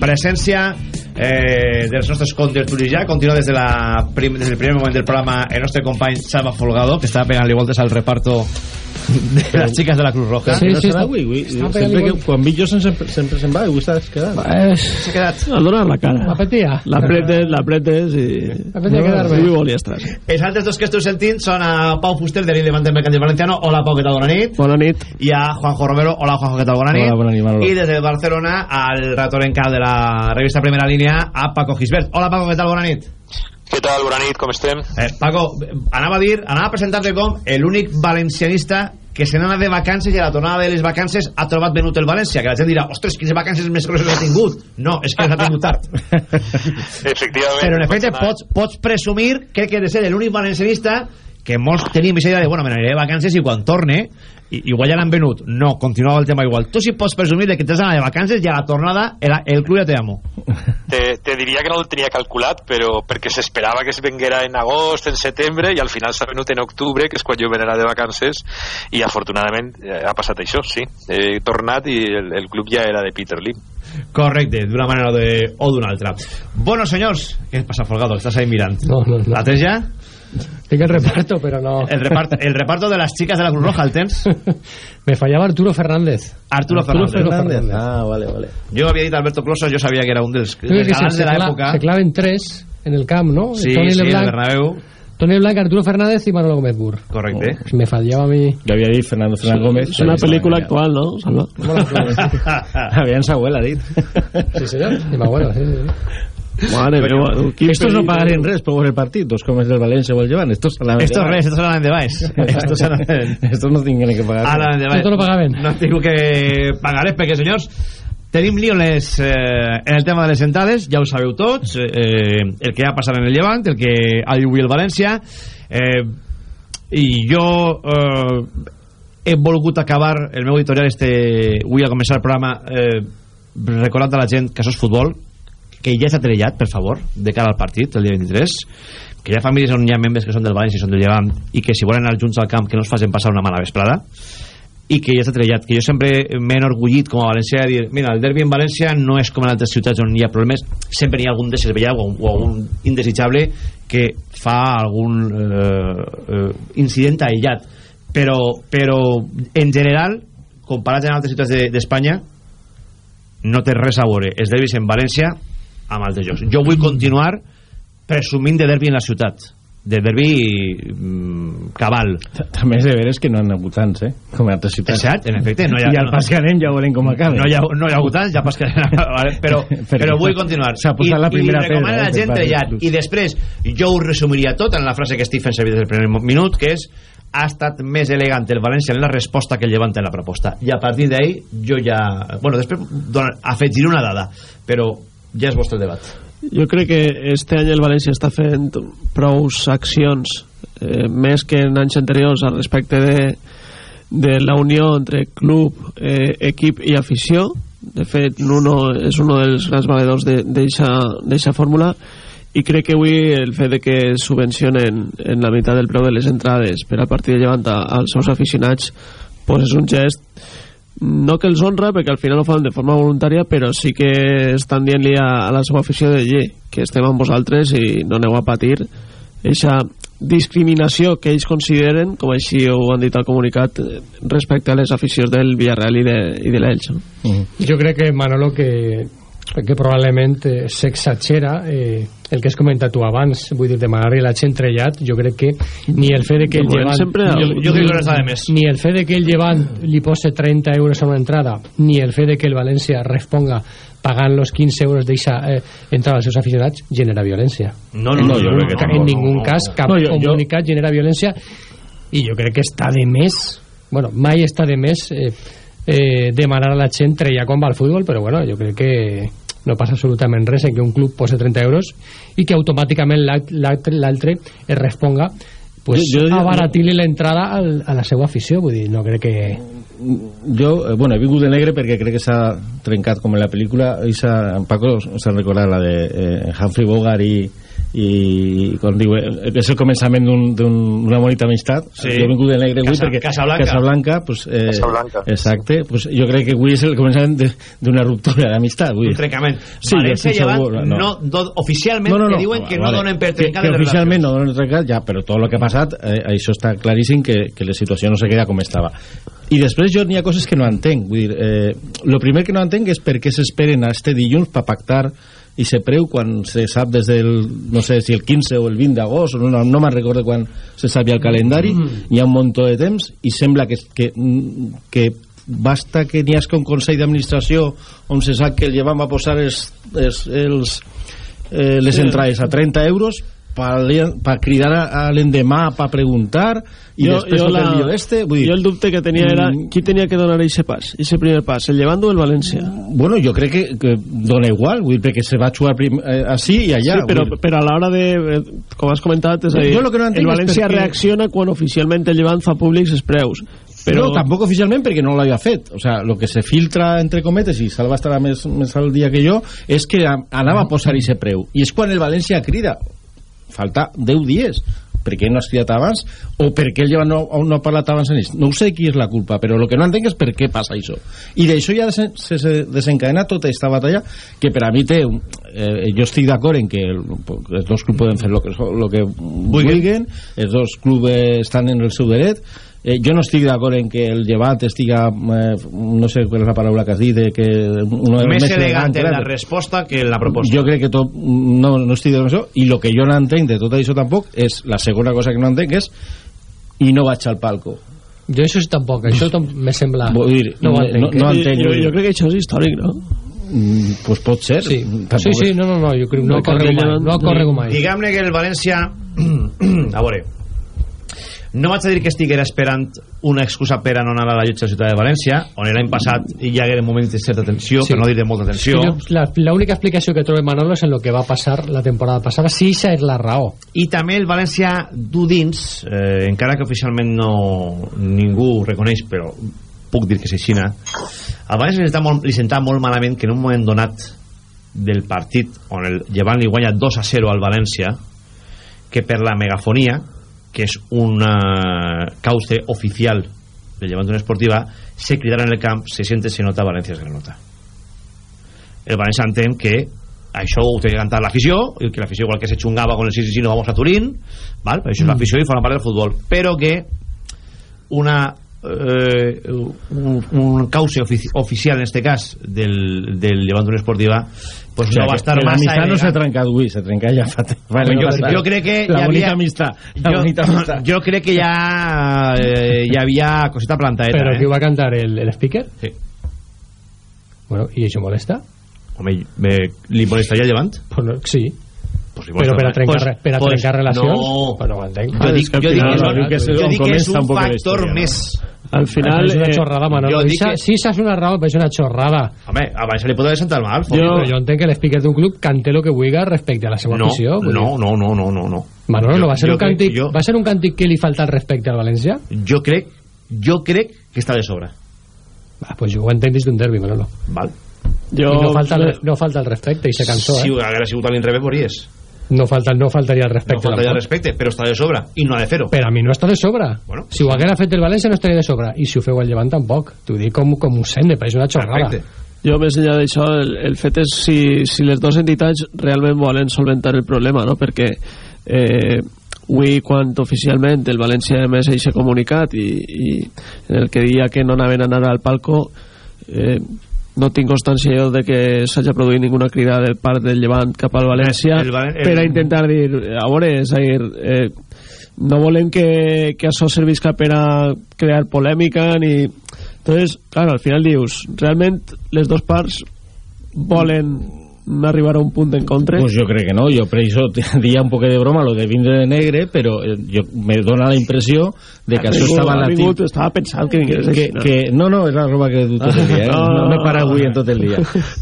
presència eh, dels nostres contertulis ja continua des, de la prim, des del primer moment del programa el nostre company Xava Folgado que està pegant-li voltes al reparto de les xiques de la Cruz Roja Sí, sí, està, avui, avui, sempre que, quan Villo sempre, sempre se'n va, avui estàs quedat. S'ha quedat. A donar la cara. M'apetia. L'apretes, l'apretes i... M'apetia quedar-me. I volia estar. els altres dos que esteu sentint són a Pau Fuster de l'Independent Mercantil Valenciano hola Pau, què tal? Bona nit Bona nit. i a Juanjo Romero hola Juanjo, què tal? Bona nit Hola, bona nit, Manolo. i des de Barcelona al rator en cal de la revista Primera Línia a Paco Gisbert hola Paco, què tal? Bona nit Què tal? Bona nit, com estem? Eh, Paco, anava a dir, anava a presentar-te com l'únic valencianista que se n'ha de vacances i a la tornada de les vacances ha trobat venut el València, que la gent dirà ostres, quines vacances més grosses ha tingut no, és que les ha tingut tard Efectivament. però en efecte pots, pots presumir crec que de ser l'únic valencianista que molts tenim aquesta idea de bueno, me n'aniré de vacances i quan torne i, igual ja l'han venut no, continuava el tema igual tu sí pots presumir de que t'has anat de vacances i a la tornada el, el club ja te amo Te, te diria que no el tenia calculat, però perquè s'esperava que es venguera en agost, en setembre, i al final s'ha venut en octubre, que és quan jo venera de vacances, i afortunadament eh, ha passat això, sí. He tornat i el, el club ja era de Peter Lim. Correcte, d'una manera o de- o d'una altra. Bueno, senyors, què passa, Folgado? Estàs ahí mirant. No, no, no. La tens ja? El reparto, però no. El reparto, el reparto de las chicas de la Cruz Roja, el tens? Me fallava Arturo Fernández. Arturo, Arturo Fernández. Fernández. Ah, vale, vale. Jo havia dit Alberto Closa, jo sabia que era un que se, de cla- l'època. se claven tres en el camp, ¿no? Sí, Tony sí, el Bernabéu. Tony Leblanc, Arturo Fernández y Manolo Gómez Burr. Correcte. Oh, me fallaba a mí. Jo havia dit Fernando Fernández Gómez. És una pel·lícula actual, no? Salva? Aviam sa abuela, ha dit. Sí, señor. Y mi abuelo, sí, sí. Mare Però- meva, estos no pagarien res per veure el partit, dos com els del València o el Llevant. Estos Estos res, estos anaven de baix. Estos anaven... Estos no tinguin que pagar. Anaven de baix. Tot lo pagaven. No tinc que pagar res, perquè, senyors, tenim lío en, les, eh, en el tema de les entrades, ja ho sabeu tots, eh, el que ha passat en el Llevant, el que ha avui el València, eh, i jo eh, he volgut acabar el meu editorial este, avui a començar el programa eh, recordant a la gent que això és futbol que ja està trellat, per favor, de cara al partit, el dia 23, que hi ha famílies on hi ha membres que són del València i són del Llevant, i que si volen anar junts al camp que no es facin passar una mala vesprada, i que ja està trellat, que jo sempre m'he enorgullit com a valencià de dir, mira, el derbi en València no és com en altres ciutats on hi ha problemes, sempre hi ha algun descervellat o, o algun indesitjable que fa algun eh, eh, incident aïllat, però, però en general, comparat amb altres ciutats de- d'Espanya, no té res a veure. Els derbis en València amb altres jocs. Jo vull continuar presumint de derbi en la ciutat de derbi mm, cabal També és de veres que no han hagut tants, eh? Com a altres ciutats. Exacte, en efecte no hi ha, I al no, Pascarem ja veurem com acaba. no, hi ha, no hi ha hagut tants ja pas que, vale, però, però vull continuar S'ha posat la primera i recomano pedra, a la eh, gent trellat i després jo ho resumiria tot en la frase que estic fent servir des del primer minut que és ha estat més elegant el València en la resposta que el Llevant en la proposta i a partir d'ahí jo ja bueno, després donar, afegiré una dada però ja és vostre debat. Jo crec que este any el València està fent prous accions eh, més que en anys anteriors al respecte de, de la unió entre club, eh, equip i afició. De fet Nuno és un dels grans valedors d'aquesta fórmula. I crec que avui el fet de que subvencionen en la meitat del preu de les entrades per al partit de Llevant a- als seus aficionats pues és un gest no que els honra perquè al final ho fan de forma voluntària però sí que estan dient-li a, a la seva afició de lle, que estem amb vosaltres i no aneu a patir eixa discriminació que ells consideren com així ho han dit al comunicat respecte a les aficions del Villarreal i de, de l'Elx no? Jo crec que Manolo que, que probablement eh, s'exagera eh, el que has comentat tu abans vull dir, demanar-li a la gent trellat jo crec que ni el fet de que el llevant sempre jo crec que no de més. ni el fet de que el llevant li posi 30 euros a una entrada ni el fet de que el València responga pagant los 15 euros d'eixa eh, entrada als seus aficionats genera violència No, no, en no, jo crec que tampoc, en ningún no, cas no. cap No, jo- jo- comunicat genera violència i jo crec que està de més bueno, mai està de més eh, eh, demanar a la gent treia quan va al futbol però bueno, jo crec que no passa absolutament res en que un club posi 30 euros i que automàticament l'altre es responga pues, Jo- jo- abaratint-li l'entrada a la seva afició. Vull dir, no crec que jo, eh, bueno, he vingut de negre perquè crec que s'ha trencat com en la pel·lícula i s'ha, en Paco s'ha recordat la de eh, Humphrey Bogart i, i com diu, eh, és el començament d'un- d'un- d'una bonita amistat Sí. jo he vingut de negre avui Casa- perquè Casablanca. Casablanca, pues, eh, Casablanca. exacte, pues, jo crec que avui és el començament d'una ruptura d'amistat un trencament Sí, València jo estic llevant segur, no, no, oficialment que diuen que no vale. donen per que, trencar que les oficialment no donen trencat ja, però tot el que ha passat eh, això està claríssim que, que la situació no se queda com estava i després jo n'hi ha coses que no entenc vull dir, eh, lo primer que no entenc és per què s'esperen a este dilluns per pactar i se preu quan se sap des del no sé si el 15 o el 20 d'agost no, no, no me'n recordo quan se sabia el calendari Mm. hi ha un munt de temps i sembla que, que, que basta que n'hi hagi un consell d'administració on se sap que el llevant va posar els, els, els, eh, les Sí. entrades a 30 euros per cridar a, l'endemà per preguntar i jo, després jo, la, el este vull dir, jo el dubte que tenia era Mm. qui tenia que donar aquest pas, aquest primer pas, el Llevant o el València? bueno, jo crec que, que dona igual vull dir, perquè se va jugar prim, eh, així i allà sí, però, però a l'hora de, eh, com has comentat, és a dir, no el València perquè- reacciona quan oficialment el Llevant fa públics els preus. però no, tampoc oficialment perquè no l'havia fet o sea, lo que se filtra entre cometes i Salva estarà més, més al dia que jo és que anava a posar aquest preu i és quan el València crida falta 10 dies. Per què no has cridat abans? O per què el lleva no, no ha parlat abans en ells? No sé qui és la culpa però el que no entenc és per què passa això. I d'això ja se, se, se desencadena tota aquesta batalla que per a mi té eh, jo estic d'acord en que el, els dos clubs poden fer el que, lo que vulguin els dos clubs estan en el seu dret eh, jo no estic d'acord en que el llevat estiga eh, no sé qual és la paraula que has dit de que uno més, més elegant en clar, la resposta que en la proposta. Jo crec que tot, no, no estic d'acord amb això i el que jo no entenc de tot això tampoc és la segona cosa que no entenc és i no vaig al palco. Jo això sí tampoc, això tam me sembla Vull dir, no ho entenc, no- no eh? entenc. jo, jo crec que això és històric, no? Mm, pues pot ser. Sí, Tampoc sí, sí, és- no, no, no, jo crec no, No no corre mai, no corre mai. Diguem-ne que el València... a veure... No vaig a dir que estiguera esperant una excusa per a no anar a la llotja de la ciutat de València, on l'any passat hi hagué moments de certa tensió, Sí. per no dir de molta tensió. Sí, jo- la, la única explicació que trobo Manolo és en lo que va passar la temporada passada, si això és la raó. I també el València du dins, eh, encara que oficialment no ningú ho reconeix, però puc dir que és així, al València li, molt, li sentava molt malament que en un moment donat del partit on el Llevant li guanya 2 a 0 al València que per la megafonia que és una causa oficial del Llevant d'una esportiva se cridara en el camp se siente, se nota, València es granota. El València entén que això ho té que cantar l'afició i que l'afició igual que se xungava con el sí, sí, sí, no vamos a Turín ¿vale? però això és l'afició i forma part del futbol. Però que una eh, un, un causa ofici oficial en este cas del, del Llevant d'una esportiva pues O sea, no va que estar la massa amistat no s'ha trencat avui, s'ha trencat ja fa. Bueno, jo, jo crec que la bonita havia, amistat, la jo, bonita amistat. jo crec que ja eh, hi havia cosita plantaeta Però eh? qui ho va cantar, el, el speaker? Sí. Bueno, i això molesta? Home, me, li molestaria el Llevant? Pues no, sí. Pues Però per a trencar, pues- per a pues trencar relacions? no. Pues no ho entenc. Jo dic, jo dic, que, no, que és jo dic que és un factor no? més Al final... és una eh, xorrada, Manolo. jo dic Ixa- que- Si això és una raó, però és una xorrada. Home, abans se li pot haver sentat mal Jo, però jo entenc que l'speaker d'un club cante lo que vulga respecte a la seva no, afició. no, no, no, no, no, no. Manolo, Jo- no va ser, un càntic, jo- va ser un càntic que li falta al respecte al València? jo crec jo crec que està de sobre Ah, pues jo ho entenc des d'un derbi, Manolo. val Jo, I no falta, el, no falta el respecte, i se cançó, si eh? haguera sigut a l'inrevés veuries No, falta, no faltaria el no respecte. faltaria tampoc. respecte però està de sobre i no ha de fer-ho Per a mi no està de sobre. Bueno, si ho haguera fet el València no estaria de sobre. I si ho feu al Llevant tampoc. T'ho dic com, com ho sent, és una xorrada. Perfecte. jo més enllà d'això el, el fet és si, si les dues entitats realment volen solventar el problema no? perquè eh, avui quan oficialment el València ha emès aquest comunicat i, i en el que deia que no anaven a anar al palco eh, no tinc constància jo de que s'hagi produït ninguna crida de part del Llevant cap al València El Valen- el- per a intentar dir a veure, és a dir eh, no volem que, que això servisca per a crear polèmica ni... entonces, claro, al final dius realment les dues parts volen arribar a un punt en contra? Pues jo crec que no, jo per això dia un poc de broma lo de vindre de negre, però eh, jo, me dona la impressió de que això estava ha la vingut, estava pensant que vingués que, així, que, no, no, és la roba que du tot el dia, eh? No, no, no, no he parat avui en tot el dia.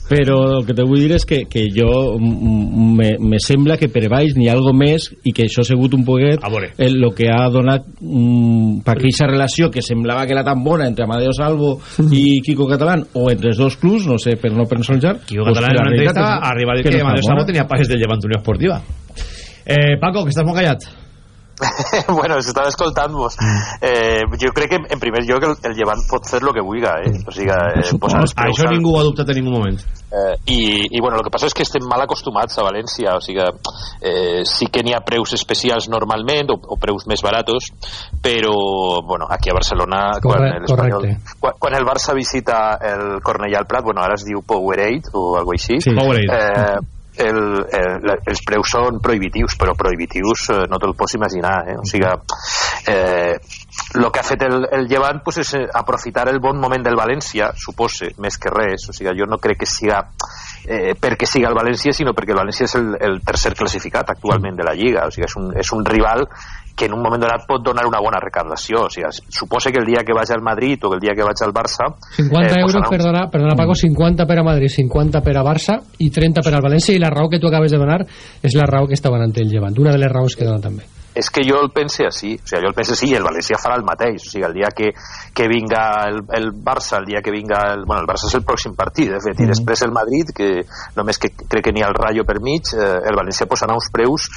Però el que te vull dir és que, que jo me, me sembla que per baix n'hi ha algo més i que això ha sigut un poquet el, lo que ha donat mm, per aquesta relació que semblava que era tan bona entre Amadeo Salvo i Kiko Catalán o entre els dos clubs, no sé, per no pensar Kiko Catalán en una entrevista arriba de que, Amadeo Salvo tenia pares del Llevant Unió Esportiva. Eh, Paco, que estàs molt callat. bueno, s'estava escoltant-vos. Eh, jo crec que, en primer lloc, el, el Llevant pot fer el que vulga, eh? O sigui, eh, posar els preus Això al- ningú ho ha dubtat en ningú moment. Eh, i, i bueno, el que passa és que estem mal acostumats a València o sigui, eh, sí que n'hi ha preus especials normalment o, o preus més baratos però bueno, aquí a Barcelona quan, Corre- el Espanyol, quan, quan el Barça visita el Cornellà al Prat bueno, ara es diu Powerade o alguna així Sí, Powerade. eh, el, el, els preus són prohibitius però prohibitius eh, no te'l pots imaginar eh? o sigui eh, que ha fet el, el Llevant pues, és eh, aprofitar el bon moment del València supose, més que res o sigui, jo no crec que siga eh, perquè siga el València sinó perquè el València és el, el tercer classificat actualment de la Lliga o sigui, és un, és un rival que en un moment donat pot donar una bona recaptació o sigui, supose que el dia que vaig al Madrid o el dia que vaig al Barça 50 eh, euros, un- perdona, perdona Paco, 50 per a Madrid, 50 per a Barça i 30 per al València i la raó que tu acabes de donar és la raó que està donant el Llevant, una de les raons que dona també. És que jo el pense així, o sigui, jo el pense així i el València farà el mateix, o sigui, el dia que, que vinga el, el Barça, el dia que vinga el, bueno, el Barça és el pròxim partit, de fet, i després el Madrid, que només que crec que n'hi ha el Rayo per mig, eh, el València posarà uns preus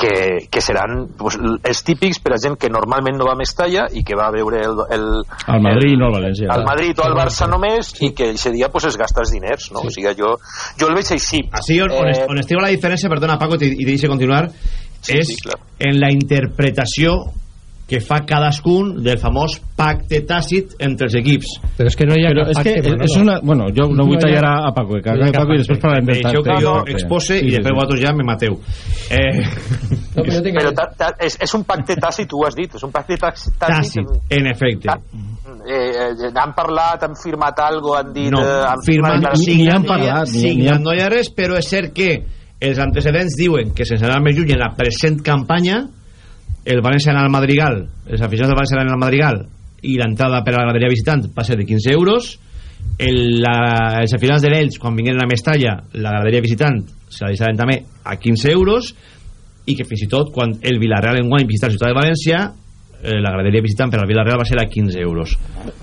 que, que seran pues, els típics per a gent que normalment no va a Mestalla i que va a veure el, el, Al Madrid i no al València. al Madrid o al Barça només i que aquest dia pues, es gasta els diners, no? O sigui, jo, jo el veig així. Així on, on, Eh, on estiu la diferència, perdona Paco, i i te deixe continuar, és en la interpretació que fa cadascun del famós pacte tàcit entre els equips. Però és que no hi ha Però és que és una... Bueno, jo no vull tallar a, a Paco, que acabi Paco i després parlarem del Deixeu que jo Sí, expose sí, i sí, després sí. vosaltres ja me mateu. Eh, però ta, ta, és, és un pacte tàcit, tu ho has dit, és un pacte tàcit, tàcit, en efecte. eh, eh, han parlat, han firmat algo, han dit... No, eh, han firmat, firmat signat, no hi ha- signat no hi ha res, però és cert que els antecedents diuen que sense anar més lluny en la present campanya el València anar al Madrigal els aficionats del València anar al Madrigal i l'entrada per a la graderia visitant va ser de 15 euros. El, la, els aficionats de l'Elx quan vingueren a Mestalla la graderia visitant se la deixaven també a 15 euros i que fins i tot quan el Villarreal en guany visita la ciutat de València eh, la graderia visitant per al Villarreal va ser a 15 euros.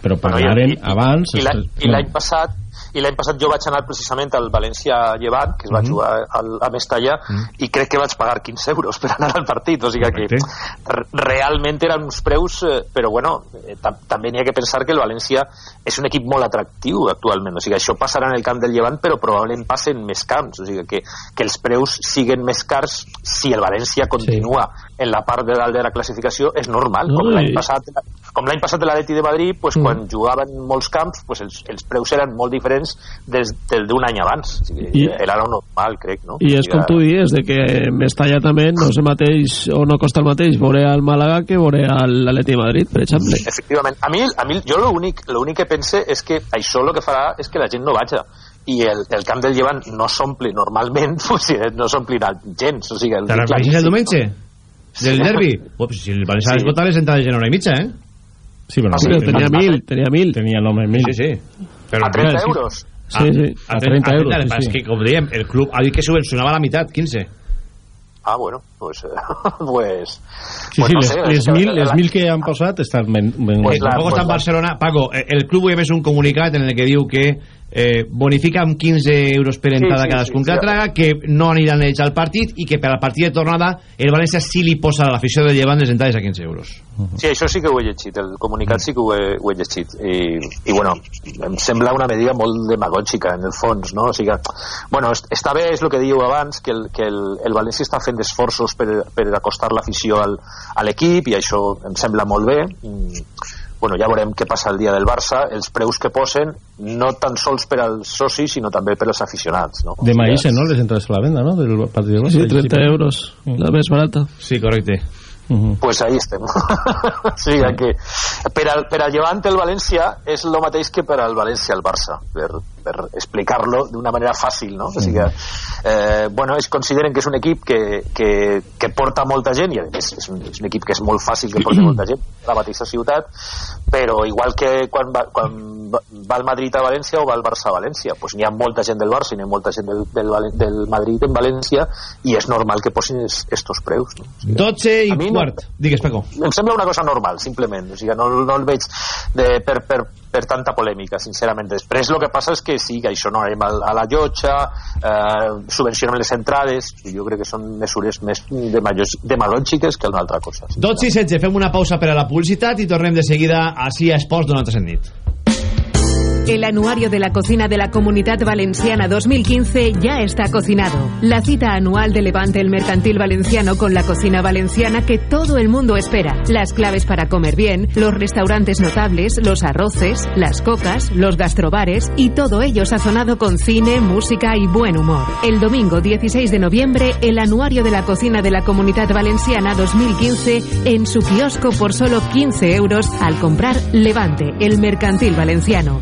Però pagaren abans i l'any passat i l'any passat jo vaig anar precisament al València Llevant, que es va Mhm. jugar al, a Mestalla, i crec que vaig pagar 15 euros per anar al partit, o sigui que re- realment eren uns preus, eh, però bueno, eh, tam també n'hi ha que pensar que el València és un equip molt atractiu actualment, o sigui, això passarà en el camp del Llevant, però probablement passen més camps, o sigui que, que els preus siguen més cars si el València continua en la part de dalt de la classificació, és normal, com l'any passat com l'any passat de l'Atleti de Madrid pues, Mm. quan jugaven molts camps pues, els, els preus eren molt diferents des, del d'un any abans o sigui, I- era lo normal crec no? I és O sigui, com tu dius, de que Mestalla també no és el mateix, o no costa el mateix veure al Màlaga que veure al Atleti de Madrid, per exemple. efectivament, a mi, a mi jo l'únic l'únic que pense és que això el que farà és que la gent no vaja i el, el camp del Llevant no s'ompli normalment pues, no s'omplirà gens o sigui, el, Te refereixes el diumenge? Del derbi? Ups, si el València ha esgotat les entrades en hora i mitja, eh? Sí, però, Ah, sí, tenia mil, tenia mil. Tenia el nombre mil. Sí, sí. Però, a 30 euros Sí, sí, a 30 euros, sí, És sí. que, com dèiem, el club ha dit que subvencionava la meitat, 15. ah bueno pues, eh, pues, Sí, pues sí, no les, sé, les, és que mil, la- les mil que han posat estan ben, ben Pues la- tampoc pues està en la- Barcelona. Paco, eh, el club avui ha emès un comunicat en el que diu que eh, bonifica amb 15 euros per entrada sí, cadascun sí, que sí. traga, que no aniran ells al partit i que per al partit de tornada el València sí li posa a l'afició de llevant les entrades a 15 euros. Sí, això sí que ho he llegit, el comunicat sí que ho he, ho he llegit i, i bueno, em sembla una medida molt demagògica en el fons, no? O sigui, bueno, est- està bé, és el que diu abans que el, que el, el València està fent esforços per, per acostar l'afició al, a l'equip i això em sembla molt bé Mm, bueno, ja veurem què passa el dia del Barça els preus que posen, no tan sols per als socis, sinó també per als aficionats no? de maíz, ¿no? Les entradas a la venda, ¿no? Del partido de Sí, Barça. 30 euros, la més barata. Sí, correcte. pues ahí estem sigui que per al, per al Llevant el València és el mateix que per al València el Barça per, per explicar-lo d'una manera fàcil, no? O sigui que, eh, bueno, es consideren que és un equip que, que, que porta molta gent, i a més és un, és un equip que és molt fàcil que porti molta gent a la mateixa ciutat, però igual que quan va, quan va el Madrid a València o va el Barça a València, pues n'hi ha molta gent del Barça i n'hi ha molta gent del, del, del Madrid en València i és normal que posin estos preus. No? O sigui, 12 i quart. Digues, Paco. Em sembla una cosa normal, simplement. O sigui, no, no el veig de, per, per, per tanta polèmica, sincerament. Després el que passa és que sí, que això no anem a la llotja, eh, subvencionem les entrades, jo crec que són mesures més demagògiques que una altra cosa. 12 i 16, fem una pausa per a la publicitat i tornem de seguida així a Esports 97 nit. El anuario de la cocina de la Comunidad Valenciana 2015 ya está cocinado. La cita anual de Levante el Mercantil Valenciano con la cocina valenciana que todo el mundo espera. Las claves para comer bien, los restaurantes notables, los arroces, las cocas, los gastrobares y todo ello sazonado con cine, música y buen humor. El domingo 16 de noviembre, el anuario de la cocina de la Comunidad Valenciana 2015 en su kiosco por solo 15 euros al comprar Levante el Mercantil Valenciano.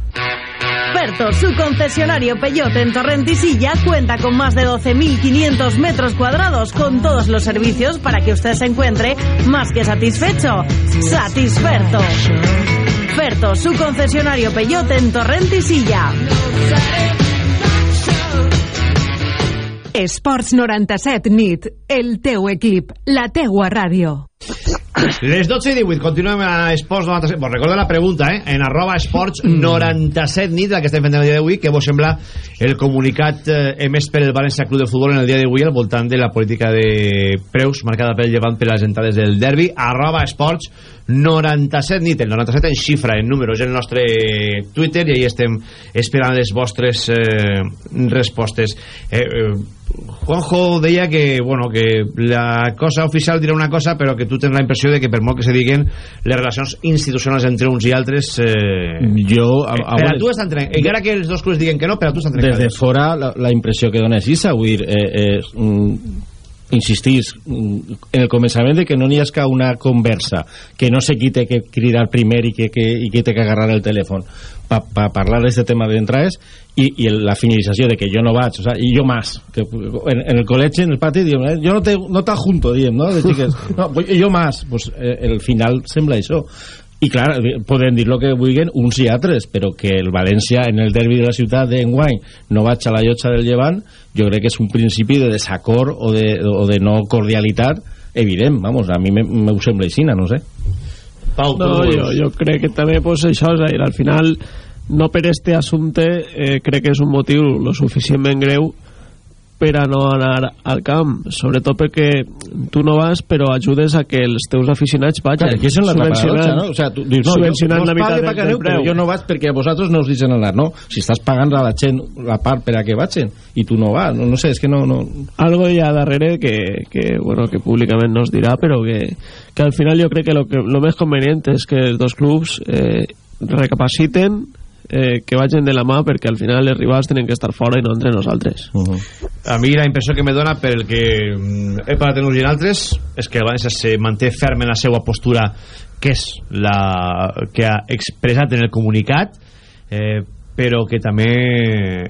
Ferto, su concesionario Peyote en Torrentisilla, cuenta con más de 12.500 metros cuadrados con todos los servicios para que usted se encuentre más que satisfecho. Satisferto. Ferto, su concesionario Peyote en Torrentisilla. Esports 97 nit, el teu equip, la teua ràdio. Les 12 i 18, continuem a Esports 97. Vos recordo la pregunta, eh? En arroba Esports 97 nit, la que estem fent el dia d'avui, que vos sembla el comunicat eh, emès per el València Club de Futbol en el dia d'avui al voltant de la política de preus marcada pel llevant per les entrades del derbi. Arroba Esports 97 nit, el 97 en xifra, en números, en el nostre Twitter i ahí estem esperant les vostres eh, respostes. Eh, eh, Juanjo deia que, bueno, que la cosa oficial dirà una cosa, però que tu tens la impressió de que per molt que se diguen les relacions institucionals entre uns i altres... Eh, jo... A, a, per a tu estan trencades. Encara que els dos clubs diguen que no, per a tu estan trencades. Des de fora, la, la impressió que dona és Isa, vull dir... Eh, eh, mm, insistís en el començament de que no n'hi ha una conversa que no sé qui té que cridar primer i que, que, i qui té que agarrar el telèfon per pa parlar d'aquest tema d'entrades i, i la finalització de que jo no vaig o sea, i jo más que en, en el col·legi, en el pati diem, eh, jo no te, no diem, no? De xiques, no pues, jo más pues, eh, el final sembla això i clar, poden dir el que vulguin uns i altres, però que el València en el derbi de la ciutat d'enguany no vaig a la llotja del Llevant, jo crec que és un principi de desacord o de, o de no cordialitat evident, vamos, a mi me, me ho sembla així, no sé. Pau, no, jo, jo crec que també pues, això, és a dir, al final no per este assumpte eh, crec que és un motiu lo suficientment greu per a no anar al camp. Sobretot perquè tu no vas però ajudes a que els teus aficionats vagin. Claro, que és la subvencionant, no? o sea, tu dius, no, subvencionant jo, la meitat del, del preu. jo no vaig perquè a vosaltres no us deixen anar no, si estàs pagant a la gent la part per a que vagin i tu no vas, no, no sé, és que no, no... algo hi ha darrere que, que, bueno, que públicament no es dirà però que, que al final jo crec que lo, que lo més convenient és que els dos clubs eh, recapaciten eh, que vagin de la mà perquè al final els rivals tenen que estar fora i no entre nosaltres uh -huh. a mi la impressió que me dona per el que mm, he parlat amb uns i altres és que el València se manté ferm en la seva postura que és la que ha expressat en el comunicat eh, però que també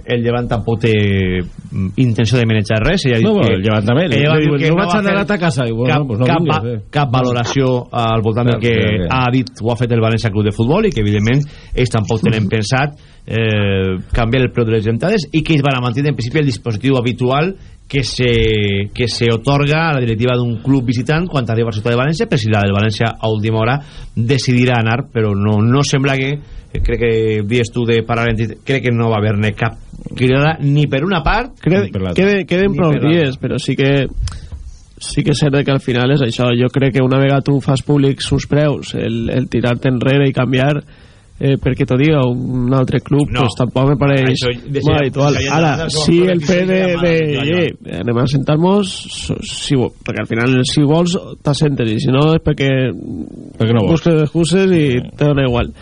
el Llevant tampoc té mm, intenció de manejar res ella No, que, el Llevant també, va dir diu, que no va vaig anar a casa, i bueno, cap, pues no cap, vingues, eh. cap valoració al voltant del que clar, clar. ha dit o ha fet el València Club de Futbol i que evidentment ells tampoc tenen pensat eh, canviar el preu de les entrades i que ells van a mantenir en principi el dispositiu habitual que se, que se otorga a la directiva d'un club visitant quan arriba a la ciutat de València per si la del València a última hora decidirà anar però no, no sembla que eh, crec que dies tu de parar en- crec que no va haver-ne cap cridada ni per una part Cre ni per l'altra. queden, queden prou per dies, però sí que sí que és cert que al final és això. Jo crec que una vegada tu fas públics uns preus, el, el tirar-te enrere i canviar eh, perquè t'ho diga un altre club, No. pues tampoc me pareix Això deixa- molt habitual. deixa Ara, de- si el fet de, de ja, ja. eh, anem a sentar-nos si, perquè al final si vols t'assentes i si no és perquè, Perquè no busques excuses i te dona igual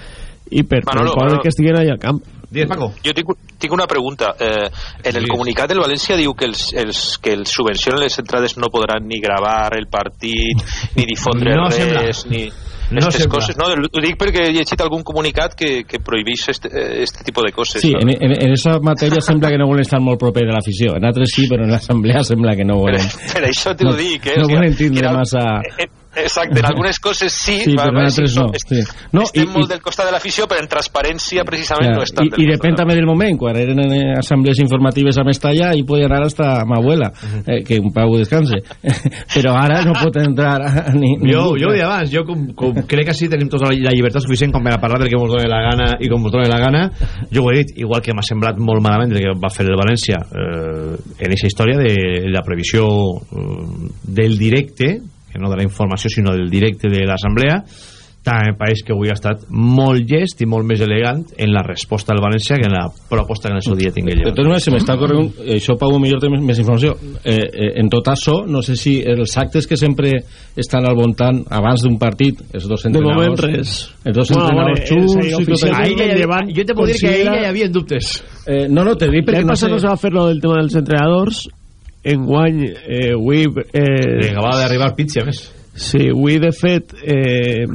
i per, Manolo, per poder Manolo. que estiguen allà al camp Digues, Paco. Jo tinc, tinc una pregunta. Eh, en el comunicat del València diu que els, els que els subvencionen les entrades no podran ni gravar el partit, ni difondre No res, sembla. ni... No Aquestes coses, no, ho dic perquè he llegit algun comunicat que, que prohibís este, eh, este tipus de coses. Sí, saps? en, en, en esa matèria sembla que no volen estar molt proper de l'afició. En altres sí, però en l'assemblea sembla que no volen. Per això t'ho No- dic, eh? no volen tindre en al- massa- eh, Exacte, en algunes coses sí, Sí, va- però en altres no. Sí. No, estem i- molt i- del costat de l'afició, però en transparència precisament no Clar, estan I, del i depèn també del moment quan eren en eh, assemblees informatives a Mestalla i podia anar hasta ma abuela eh, que un pau descanse però ara no pot entrar a- ni, Jo, ningú. jo deia abans, jo com, com crec que sí tenim tota la, la llibertat suficient com per a parlar del que ens doni la gana i com ens doni la gana, jo ho he dit, igual que m'ha semblat molt malament el que va fer el València eh, en aquesta història de la previsió eh, del directe, que no de la informació sinó del directe de l'assemblea, també pareix que avui ha estat molt llest i molt més elegant en la resposta del València que en la proposta que en el seu dia tingué. De llevat. totes maneres, se m'està corrent això Pau millor té més, més informació. Eh, eh, en tot això, no sé si els actes que sempre estan al voltant abans d'un partit, els dos de entrenadors moment res. els dos Bueno, entrenadors vale, junts el oficial. Això. del Ahí ja- Llevant jo te puc dir que ja hi havia dubtes. eh, no, no, te dic perquè L'any no passat sé. no se va fer lo del tema dels entrenadors enguany eh, avui eh, Le acabava d'arribar Pizzi, a més. sí, avui de fet eh,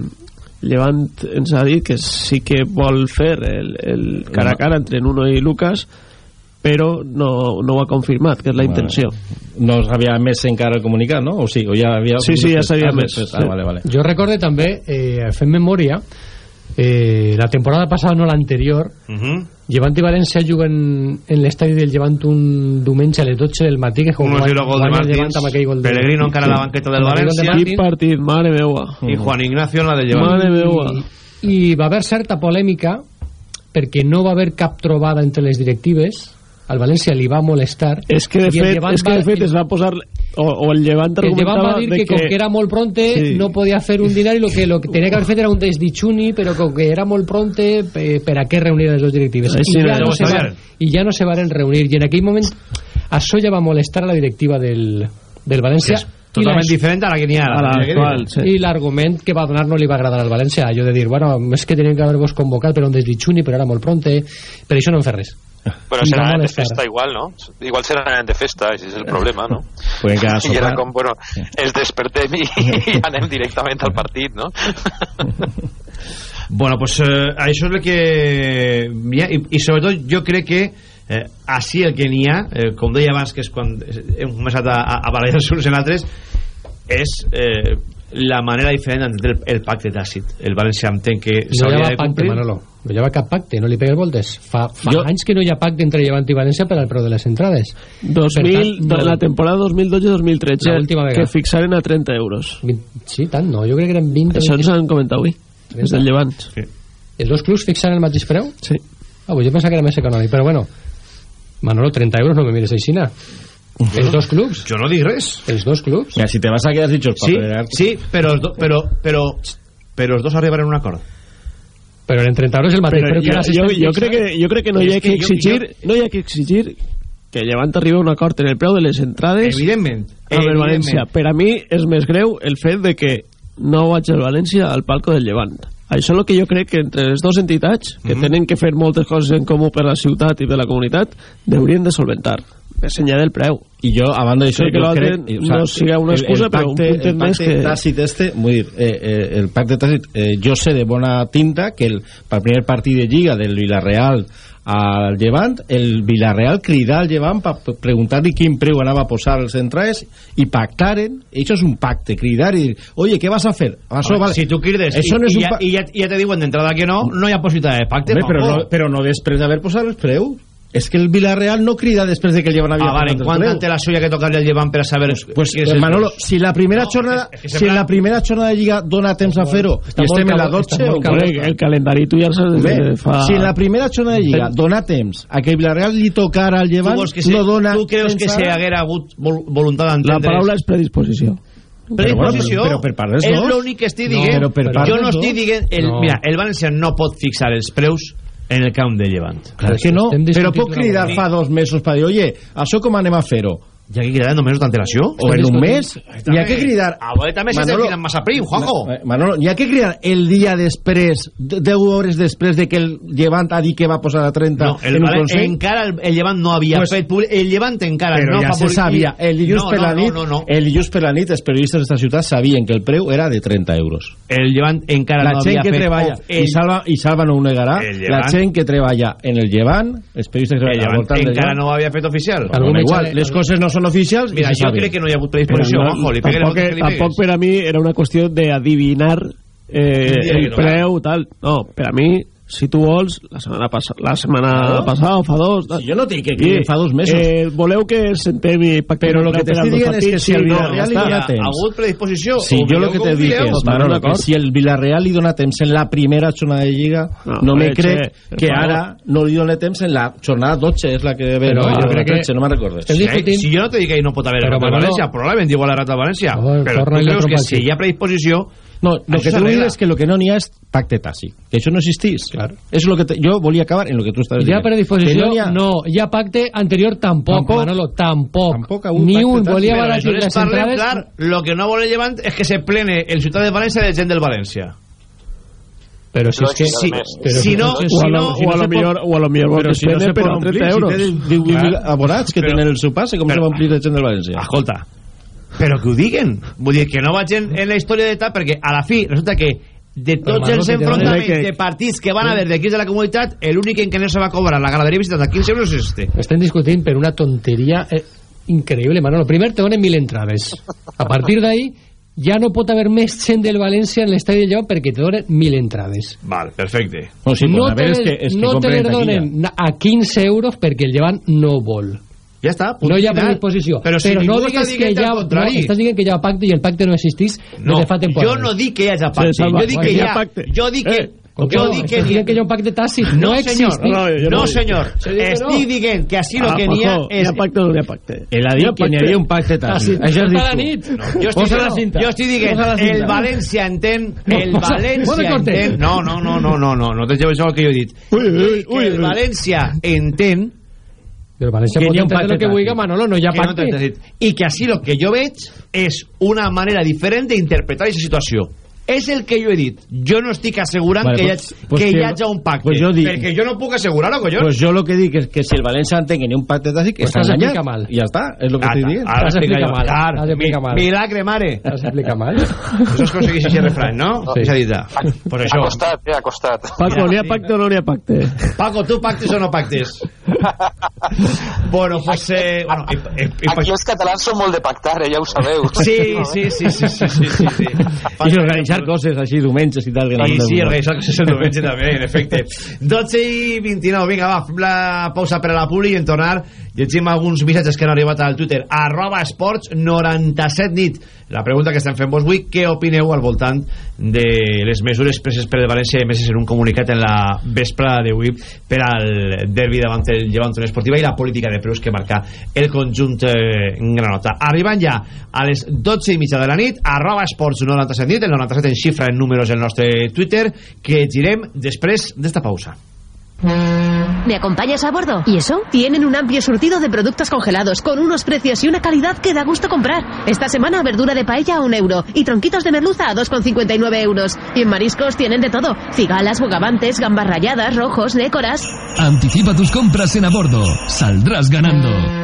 Llevant ens ha dit que sí que vol fer el, el cara a cara entre Nuno i Lucas però no, no ho ha confirmat que és la intenció no s'havia més encara comunicat, no? O sí, o ja havia... Sí, sí, ja s'havia Ah, més, Ah, sí. vale, vale. Jo recorde també, eh, fent memòria, eh, la temporada passada, no l'anterior, Uh -huh. Llevant i València juguen en l'estadi del Llevant un diumenge a les 12 del matí, que és com 1-0 gol de guanya el Llevant amb aquell gol de... Pellegrino encara a la banqueta del València. Quin partit, mare meua i Juan Ignacio en la de llevar. Mare meua. I, i va haver certa polèmica perquè no va haver cap trobada entre les directives al València li va molestar és que de fet, és que de va- fet es va posar o, o el Llevant el va dir de que, com que era molt pronte Sí. no podia fer un dinar i lo que, lo que tenia que haver fet era un desdichuni però com que era molt pronte eh, per a què reunir les dues directives Així I ja, no se van, i ja no se varen reunir. I en aquell moment això ja va molestar a la directiva del, del València totalment diferent a la que n'hi ha a l'actual sí. i l'argument que va donar no li va agradar al València allò de dir, bueno, és que tenien que haver-vos convocat per un desdichuni, però era molt pronte per això no en fer res Però I va seran de festa igual, no? Igual seran de festa, ese és el problema, no? Pueden quedar I era com, bueno, els despertem i, i anem directament al partit, no? Bueno, pues eh, això és el que i, i sobretot jo crec que eh, així el que n'hi ha, eh, com deia abans que és quan hem començat a, a, a barallar-nos uns en altres és eh, la manera diferent d'entendre el, el pacte tàcit el València entén que no s'hauria ha de pacte, complir Manolo no hi ha cap pacte, no li pegues voltes fa, fa Jo- anys que no hi ha pacte entre Llevant i València per al preu de les entrades 2000, Per tant, no. la temporada 2012-2013 La última vegada. que fixaren a 30 euros sí, tant no, jo crec que eren 20 això ens 20. han comentat avui des del Llevant sí. els dos clubs fixaren el mateix preu? sí. ah, pues jo pensava que era més econòmic, però bueno Manolo, 30 euros no me mires així els dos clubs? Jo no dic res. Els dos clubs? Mira, si te vas a quedar dicho sí, sí però, els do, però, però, però els dos arribaren a un acord però eren 30 euros el mateix però que jo, jo, jo, crec que, jo crec que no hi ha que que jo- exigir no hi ha que exigir que Llevant arriba a un acord en el preu de les entrades. Evidentment, amb el evidentment. València per a mi és més greu el fet de que no vaig al València al palco del Llevant això és el que jo crec que entre les dues entitats que Mhm. tenen que fer moltes coses en comú per la ciutat i per la comunitat deurien de solventar més enllà del preu i jo, a banda d'això, crec que l'altre no o sea, sigui una excusa, pacte, però un punt més que... El pacte tàcit este, vull dir, eh, eh, el pacte tàcit, eh, jo sé de bona tinta que el, pel primer partit de Lliga del Villarreal al Llevant, el Villarreal cridà al Llevant per preguntar-li quin preu anava a posar els entraes i pactaren, això és un pacte, cridar i dir, oye, què vas a fer? Això, a vale. Si tu crides això i, no és i, un ja, i, ja, ja te diuen d'entrada que no, no hi ha possibilitat de pacte. Home, però, no, però no després d'haver posat els preus és que el Villarreal no crida després de que el Llevan havia ah, vale, quant ante la suya que tocarle el al Llevant per a saber pues, pues, eh, Manolo, si la primera no, jornada es, es que si en la primera jornada de Lliga dona temps a fer-ho i estem en la 12 el calendari tu ja saps Bé, fa... si en la primera jornada de Lliga dona temps a que el Villarreal li tocara al Llevant tu, se, no dona tu creus que se haguera hagut voluntat d'entendre la paraula és predisposició. Predisposició? Però, però, però és l'únic que estic dient. no, però per jo no estic dient el, no. mira, el València no pot fixar els preus en el camp de Llevant. Clar que no, però puc cridar fa dos mesos per dir, oye, això com anem a fer-ho? hi ha que cridar amb mesos d'antelació? O en un mes? Hi ha que cridar... A cridant massa prim, Juanjo. Manolo, que cridar el dia després, 10 hores després de que el Llevant ha dit que va posar a 30 no, en un el, pues el no havia. El Llevant encara però no públic. El no, no, no. el dilluns per els periodistes d'esta ciutat que el preu era de 30 euros. El Llevant encara la no. La treballa, el... Salva, Salva no ho la gent que treballa en el Llevant, els periodistes al no havia oficial. Igual, eh, no són oficials Mira, jo sabe. crec que no hi ha hagut predisposició no, a mi era una qüestió d'adivinar eh, el preu tal. no, per a mi si tu vols, la setmana, pas la setmana ah, passada o fa dos... Si jo no t'he que aquí, fa dos mesos. Eh, voleu que sentem i pactem... Però el que t'estic dient és que si el Villarreal li dona temps... Ha hagut predisposició... Si jo el que t'he dit és, Manolo, que si el Villarreal li dona temps en la primera jornada de Lliga, no, no me crec que ara no li dona temps en la jornada 12, és la que ve... Però, no, jo crec que... No me'n recordes. Si, discutint... si jo no t'he dit que no pot haver Rata València, probablement a la Rata València, però tu creus que si hi ha predisposició no, lo que t'ho es que lo que no ni es és pacte tàcic, que eso no existís. Claro. Eso es lo que te, jo volia acabar en lo que tú estaves dient. Ya para disposición, no, ha... no, ya pacte anterior tampoco, tampoc Manolo, tampoco. tampoco un Ni un, volia baratir les entrades... Clar, lo que no vole llevar és que se plene el Ciutat de València de gent del Valencia. Pero si, no, és que, si no, si no, o a lo mejor o a lo mejor... Pero si no se pot omplir, si té 18.000 abonats que tienen el seu passe, com se va omplir de gent del Valencia. Escolta, però que ho diguen vull dir que no vagin en la història de tal perquè a la fi resulta que de tots els enfrontaments que... de partits que van haver d'equips de la comunitat l'únic en què no se va cobrar la galaderia visitant de 15 euros és este estem discutint per una tonteria eh, increïble Manolo primer te donen mil entrades a partir d'ahí ja no pot haver més gent del València en l'estadi de Lleó perquè te donen mil entrades. Val, perfecte. No, sí, no te, les, que, es que no te donen a 15 euros perquè el llevan no vol. Ja està, no hi ha final. predisposició. Però, si però no digues que hi ha... No, estàs dient que hi ha pacte i el pacte no existís no, des de fa temporada. Jo no dic que hi hagi pacte. Sí, jo dic que hi ha... Pacte. Jo dic que... Eh. Com jo no, dic que... Dient que hi ha un pacte tàcit. No, no senyor. No, no, no, senyor. Estic dient que així el que n'hi ha és... Ha pacte o no hi ha pacte? Ell ha dit que n'hi havia un pacte tàcit. Això has dit tu. Jo estic, la cinta. Jo estic dient, el València entén... El València entén... No, no, no, no, no, no, no, no te lleves això que jo he dit. Ui, ui, ui. El València entén Pero València que pot entendre el que vulgui Manolo, no hi ha que pacte. No I que així el que jo veig és una manera diferent d'interpretar aquesta situació és el que jo he dit. Jo no estic assegurant vale, que, pues, hi ha, pues que, que hi hagi un pacte. Pues jo dic, perquè jo no puc assegurar-ho, collons. Pues jo el que dic és que si el València entén que n'hi ha un pacte tàcit, pues està enganyat. Mal. I ja està, és el que estic dient. Ara s'explica mal. Clar, Mi, mal. Milagre, mare. Ara s'explica mal. Això és aconseguir aquest refrany, no? Sí. És a per això. Ha costat, ja ha costat. Paco, n'hi ha pacte o no n'hi ha pacte? Paco, tu pactes o no pactes? bueno, pues... Eh, bueno, i, i, Aquí els catalans són molt de pactar, eh, ja ho sabeu. Sí, sí, sí, sí, sí, sí, sí, sí. I organitzar revisar coses així diumenges i tal. Que I sí, revisar coses el diumenge també, en efecte. 12 i 29, vinga, va, la pausa per a la publi i en tornar llegim alguns missatges que han arribat al Twitter. Arroba esports 97 nit. La pregunta que estem fent vos avui, què opineu al voltant de les mesures preses per el València i meses en un comunicat en la vespre d'avui per al derbi davant el Llevant una Esportiva i la política de preus que marca el conjunt eh, Granota. Arribant ja a les 12 i mitja de la nit, arroba esports 97 nit, el 97 en xifra en números el nostre Twitter, que girem després d'esta pausa. ¿Me acompañas a bordo? ¿Y eso? Tienen un amplio surtido de productos congelados, con unos precios y una calidad que da gusto comprar. Esta semana, verdura de paella a un euro y tronquitos de merluza a 2,59 euros. Y en mariscos tienen de todo: cigalas, bogavantes, gambas rayadas, rojos, nécoras. Anticipa tus compras en a bordo. Saldrás ganando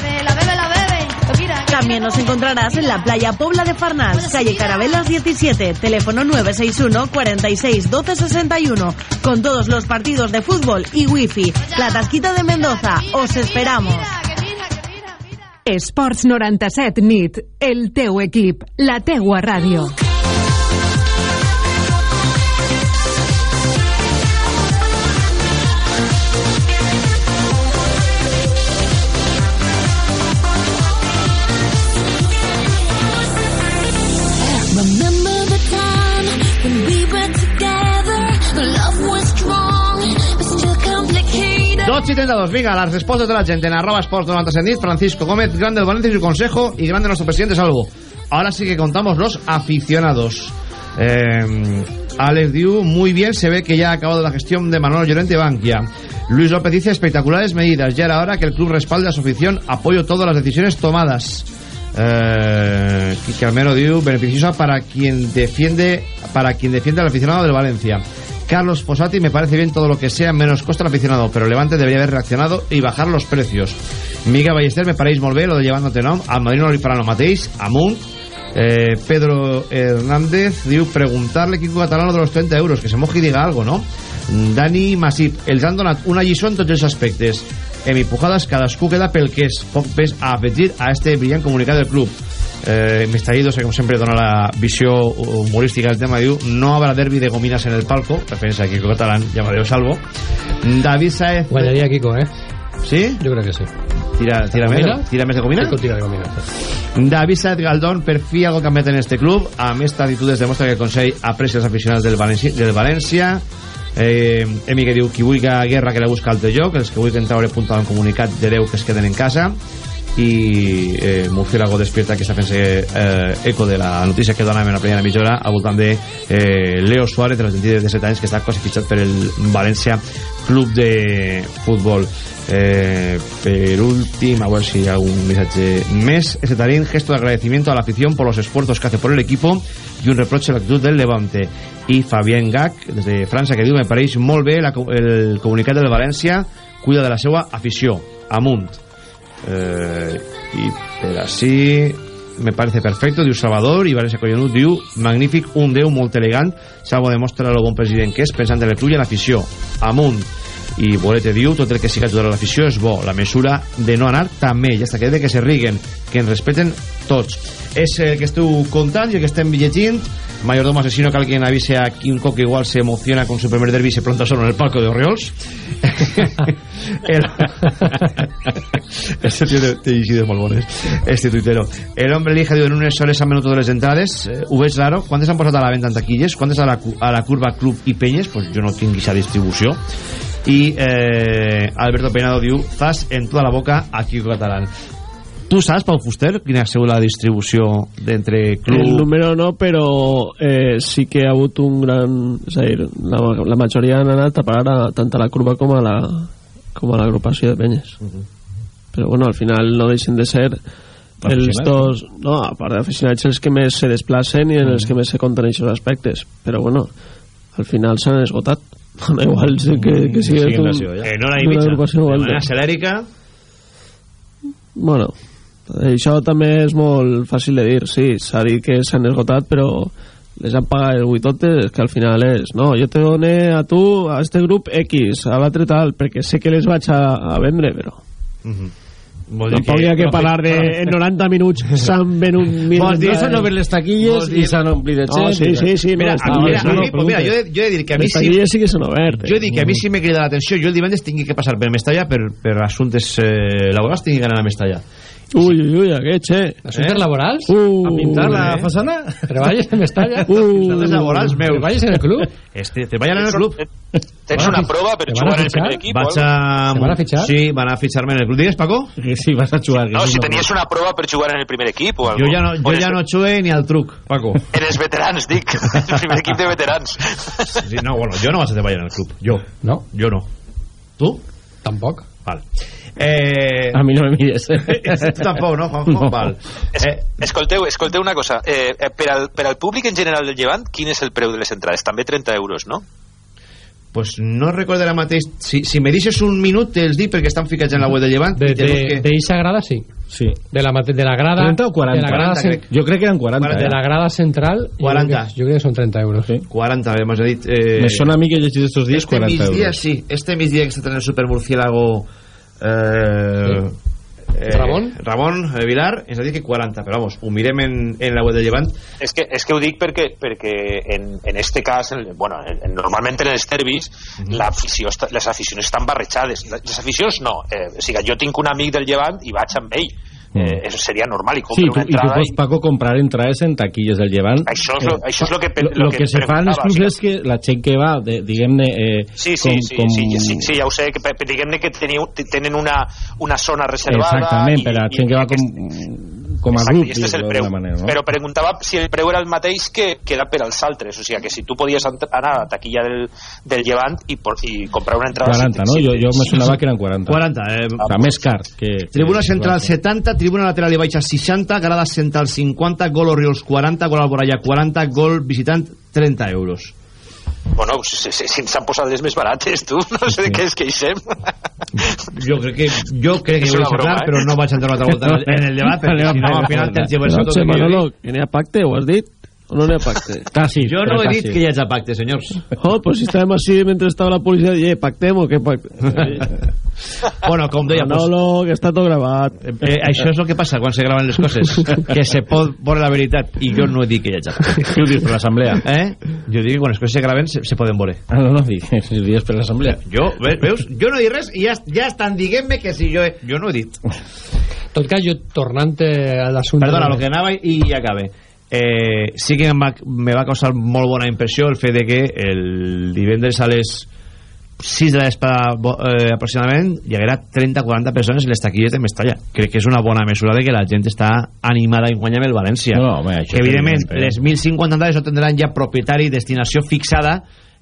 También nos encontrarás en la playa Pobla de Farnals, calle Carabelas 17, teléfono 961 46 12 61, con todos los partidos de fútbol y wifi. La Tasquita de Mendoza, os esperamos. Esports 97 nit, el teu equip, la teua ràdio. 8 i 32, vinga, les respostes de la gent en arroba esports 97 Francisco Gómez, grande del Valencia y su consejo y grande nuestro presidente Salvo. Ahora sí que contamos los aficionados. Eh, Alex Diu, muy bien, se ve que ya ha acabado la gestión de Manuel Llorente Banquia. Luis López dice, espectaculares medidas, ya era hora que el club respalde a su afición, apoyo todas las decisiones tomadas. Eh, Quique Almero Diu, beneficiosa para quien defiende para quien defiende al aficionado del Valencia. Carlos Posati, me parece bien todo lo que sea menos costa al aficionado, pero Levante debería haber reaccionado y bajar los precios. Miguel Ballester, me pareix molt bé, lo de llevándote nom, al Madrid no li farà el mateix, amunt. Eh, Pedro Hernández diu preguntarle Kiko Catalano de los 30 euros, que se moji diga algo, no? Dani Masip, els han donat una lliçó en tots els aspectes. En mi pujades cadascú queda pel que és poc pes a afegir a este brillant comunicat del club. Eh, Mestaídos, que como siempre dona la visió humorística del tema, diu no habrá derbi de gominas en el palco, referencia a Kiko Catalán, llamadeo salvo. David Saez... Guanyaria Kiko, eh? ¿Sí? Yo creo que sí. Tira, tira, més, tira més de gomina? Kiko tira de gomina. sí. David Saez Galdón, per fi algo canviat en este club. Amb esta actitud es demostra que el Consell aprecia els aficionats del València. Del València. Eh, Emi que diu qui vulgui guerra que la busca altre lloc els que vulguin treure punta en comunicat direu que es queden en casa i eh, Murciélago despierta que està fent eh, eco de la notícia que donàvem en la primera mitja hora al voltant de eh, Leo Suárez de les 17 anys que està quasi fitxat per el València Club de Futbol. Eh, per últim a ver si hay algún mensaje més. Ese tarín gesto de agradecimiento a la afición por los esfuerzos que hace por el equipo y un reproche a la actitud del Levante. I Fabián Gac desde França que diu me pareix molt bé la, el comunicat del València cuida de la seva afició amunt eh, i per així me parece perfecto, diu Salvador i València Collonut diu magnífic, un Déu molt elegant Salvo demostra el bon president que és pensant en el club i l'afició amunt. I Bolete diu tot el que siga ajudar a l'afició és bo la mesura de no anar també ja està que de que se riguen que ens respeten tots. És el que esteu contant i el que estem llegint. Mayordomo asesino que alguien avise a Cook que igual se emociona con su primer derbi y se planta solo en el palco de Oriols el... este tío té, té llegides molt bones este tuitero. El hombre elige diu en unes hores a minuto de les entrades eh, ho veig raro. Quantes han posat a la venda en taquilles quantes a la, a la curva Club i Penyes pues jo no tinc aquesta distribució i eh, Alberto Peinado diu fas en tota la boca a Kiko Catalán. Tu saps, Pau Fuster, quina ha sigut la distribució d'entre El club? Número no, però eh, sí que ha hagut un gran... És a dir, la, la majoria han anat a parar a, tant a la curva com a la com a l'agrupació de penyes. Però bueno, al final no deixen de ser els dos, no, a part d'aficionats els que més se desplacen i Mm. els que més se compten aquests aspectes però bueno, al final s'han esgotat da igual sí, que, que sigui Siguen un. En hora i una agrupació De manera celèrica. bueno això també és molt fàcil de dir sí, s'ha dit que s'han esgotat però les han pagat el buitotes és que al final és, no, jo te doné a tu a este grup X, a l'altre tal perquè sé que les vaig a, a vendre però Vol dir Tampoc hi ha que parlar de en 90 minuts s'han venut mil Vols dir, s'han obert les taquilles dir- i s'han omplit de gent. sí, sí, sí, Mira, no, a, mira, a no, mi, pues mira, jo, he- jo he de dir que a mi les sí... taquilles sí que són obertes. Jo he dit que a mi sí me crida l'atenció. Jo el divendres tingui que passar per Mestalla per, per assumptes eh, laborals tingui que anar a Mestalla. Uy, uy, uy, aquest, che. Assumptes laborals? Uh, A pintar la façana? Treballes en Mestalla? Assumptes laborals meus. Treballes en el club? Este, treballen en el club. Tens una prova per jugar en el fitxar? primer equip? Vaig algo? a... ¿Te van a fichar? Sí, van a fitxar-me en el club. Digues, Paco? Que sí, vas a jugar. No, si tenies una prova per jugar en el primer equip o algo. Jo ja no, jo ja no xugue ni al truc, Paco. En els veterans, dic. El primer equip de veterans. Sí, no, bueno, jo no vaig a treballar en el club. Jo. No? Jo no. Tu? Tampoc. Vale. Eh... A mi no me mires. tu tampoc, no, Juanjo? No. Val. Es, Eh, escolteu, escolteu una cosa. Eh, eh, per, al, per al públic en general del Llevant, quin és el preu de les entrades? També 30 euros, no? pues no recordo ara mateix... Si, si me deixes un minut, te'ls dic perquè estan ficats en la web de Llevant. De, de, busque. de Isa grada, sí. Sí. De la, de la grada... 30 o 40? De la grada, 40, cen- crec. Jo crec que eren 40. de eh? la grada central... jo 40. crec que- Jo crec que són 30 euros. Sí. 40, hemos dit... Eh, Me sona a mi que he llegit estos dies este 40 migdia, euros. sí. Este migdia que està tenint el Super Eh, eh, Ramon? Ramon eh, Vilar ens ha dit que 40, però vamos, ho mirem en, en la web de Llevant. És que, és que ho dic perquè, perquè en, en este cas, en, bueno, en, en- normalment en els derbis, la afició està, les aficions estan barrejades. Les aficions no. Eh, o sigui, jo tinc un amic del Llevant i vaig amb ell. Eh, eso seria normal. I Sí, compro tu, una tu entrada pots, Paco, comprar entrades en taquilles del Llevant. Això és lo- això és lo que Lo, lo lo que que se fa en clubs sí. és que la gent que va, de, diguem-ne... Eh, Sí, sí, com, sí, com... sí, sí, sí, ja ho sé, que, diguem-ne que teniu, tenen una, una zona reservada... Exactament, i- per a i- gent que va com, com a Exacte, grup, i este és el preu. manera, no? Però preguntava si el preu era el mateix que, que era per als altres, o sigui, que si tu podies anar a la taquilla del, del Llevant i, por, i comprar una entrada... 40, no? Jo, jo me sonava que eren 40. 40, eh, O sea, més car que... Tribuna que- central 70, tribuna lateral i baixa 60, grada central 50, gol Oriols 40, gol Alboraya 40, gol visitant 30 euros. Bueno, si, si, si ens han posat les més barates, tu, no sé de què es queixem. Jo crec que jo crec que ho una he broma, clar, eh? però no vaig entrar una altra volta en el, el debat, perquè si no, al final te'ls llevo el Però, salto. che, que jo Manolo, dic. que n'hi ha pacte, ho has dit? O no n'hi ha pacte? Quasi, Jo no he dit que hi hagi pacte, senyors. Oh, pues si estàvem així mentre estava la policia, eh, pactem o què pacte? Bueno, com deia, pues, Manolo, que està tot gravat. eh, això és el que passa quan se graven les coses, que se pot veure la veritat, i jo no he dit que hi hagi pacte. Què ho dius per l'assemblea? Eh? Jo dic que quan les coses se graven se, se poden veure. Ah, no, no, ho dius per l'assemblea. Jo, ve- veus? Jo no he dit res i ja, ja estan dient-me que si jo he... Jo no he dit. En tot cas, jo tornant a l'assumpte... Perdona, lo que anava i ja acabe. Eh, sí que em va, me va causar molt bona impressió el fet de que el divendres a les 6 de la vesprada eh, aproximadament hi haguera 30-40 persones en les taquilles de Mestalla. Crec que és una bona mesura de que la gent està animada en guanyar amb el València. No, home, això que evidentment evident, eh? les 1.050 entrades no tindran ja propietari i destinació fixada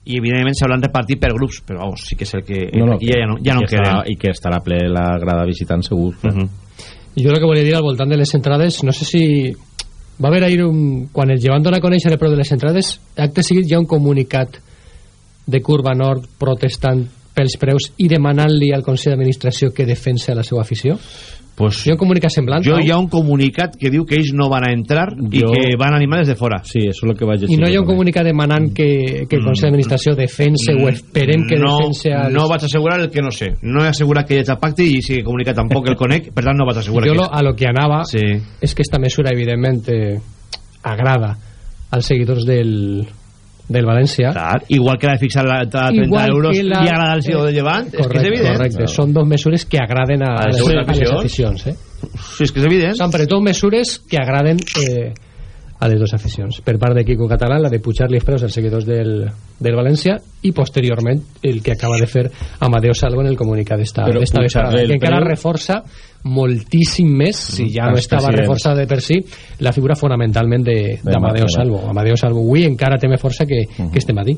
i evidentment s'hauran repartit per grups però vamos, sí que és el que No, no, aquí ja no, ja no que queda estarà, I que estarà ple la grada visitant segur. uh -huh. I jo el que volia dir al voltant de les entrades, no sé si va haver ahir un... Quan el llevant dona a conèixer el preu de les entrades, acte seguit hi ha un comunicat de Curva Nord protestant pels preus i demanant-li al Consell d'Administració que defensa la seva afició? Pues, Hi ha un comunicat semblant, jo no? hi ha un comunicat que diu que ells no van a entrar i Jo- que van animar des de fora Sí, és el que vaig I no hi ha un comunicat demanant que, que el Consell d'Administració defense o esperem que Mm. no, defense als... no vaig assegurar el que no sé no he assegurat que hi hagi pacte i si comunicat tampoc el conec per tant no vaig assegurar jo que lo, a lo que anava sí. és que esta mesura evidentment eh, agrada als seguidors del, del València Clar, igual que la de fixar la, la 30 Igual euros que la- i agrada al seguidor de Llevant és que és correcte, evident correcte. són dos mesures que agraden a, A a, les les, a les aficions. eh? sí, és que és evident són per tot mesures que agraden eh, a les dues aficions per part de Quico Catalán la de pujar-li els preus als seguidors del, del València i posteriorment el que acaba de fer Amadeo Salvo en el comunicat d'esta el que encara preu- reforça moltíssim més si ja no estava reforçada de per si la figura fonamentalment de- De d'Amadeo. Salvo Amadeo Salvo avui encara té més força que, que este matí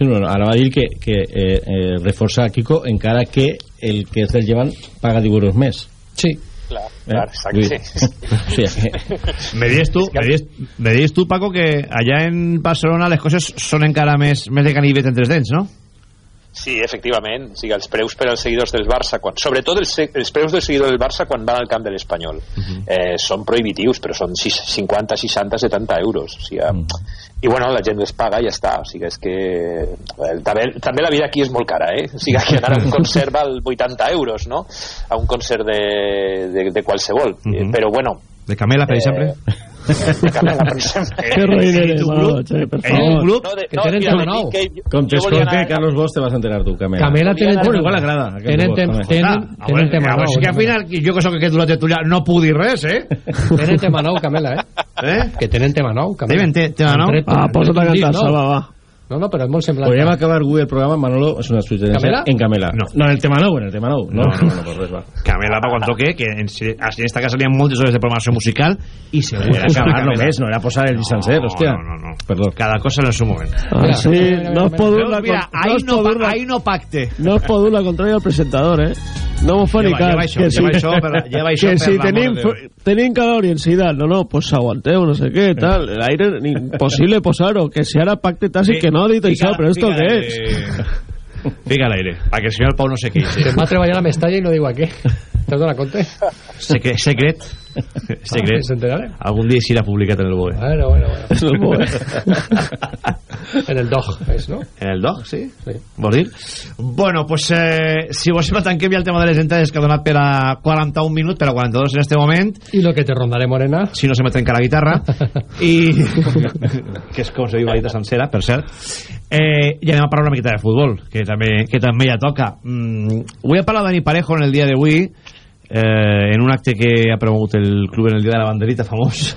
Sí, no, no, ara va dir que, que eh, eh, reforça Kiko encara que el que és del llevant paga 10 euros més. Sí. Clar, Eh? clar, exacte. Sí. Sí. Me dius tu, me dius, me dius tu, Paco, que allà en Barcelona les coses són encara més, més de canivet entre els dents, no? Sí, efectivament. O sigui, els preus per als seguidors del Barça, quan, sobretot els, els preus del seguidor del Barça quan van al camp de l'Espanyol, eh, són prohibitius, però són sis- 50, 60, 70 euros. O sigui, I bueno, la gent les paga i ja està. O sigui, és que... eh, també, també la vida aquí és molt cara, eh? O sigui, que anar a un concert val 80 euros, no? A un concert de, de, de qualsevol. Eh, Però bueno... De Camela, per Eh, exemple. De. Qué rey eres, tu Manolo, che, per un favor. club que tenen tema nou. que Com t'escolte Carlos Bosch te vas enterar tu, Camela. Camela tenen Bueno, tema igual nou. agrada. Tenen tema a nou, veure, que al final, jo que sóc aquest durat tertulià, no puc dir res, eh? Tenen tema nou, Camela, eh? eh? Que tenen tema nou, Camela. Tenen te- tema nou? Ah, posa't a cantar. Salva, va. No, no, però és molt semblant. Podríem acabar avui el programa, Manolo, és una suggerència, Camela? en Camela. No. no, en el tema nou, en el tema nou. No, no, no, no, pues res, va. Camela, pa quan toque, que en, en esta casa ha moltes hores de programació musical i segur Era acabar només, no era posar el llicèncer, hòstia. No, no, no. Perdó. Cada cosa en el seu moment. Ah, sí, no es pot dur la, Mira, no ahí no, pa- ahí no pacte. no es pot dur la contrària al presentador, eh? No m'ho fa ni Lleva- cas. lleva això, que lleva això per- lleva això que per si tenim. Tenim calor i ensidal, no, no, pues aguanteu, no sé què, tal. L'aire, impossible posar-ho. Que si ara pacte tàcit que no ha dit això, però esto què és? Fica al aire, para que el señor Pau no se queixe. Que va a treballar a Mestalla i no diu a què. Te'n dona compte? Secret, secret. secret. Se enteraré. Algun dia s'irà publicat en el BOE. Bueno, bueno, bueno. És el BOE. en el dog, és, no? En el dog, sí? sí. Vols dir? Bueno, pues eh, si vos sembla tanquem ja el tema de les entrades que ha donat per a 41 minuts, per a 42 en este moment. I lo que te rondaré, Morena. Si no se me trenca la guitarra. I... que és com se diu la dita sencera, per cert. Eh, I anem a parlar una miqueta de futbol, que també, que també ja toca. Mm, avui ha parlat Dani Parejo en el dia d'avui, eh, en un acte que ha promogut el club en el dia de la banderita famós.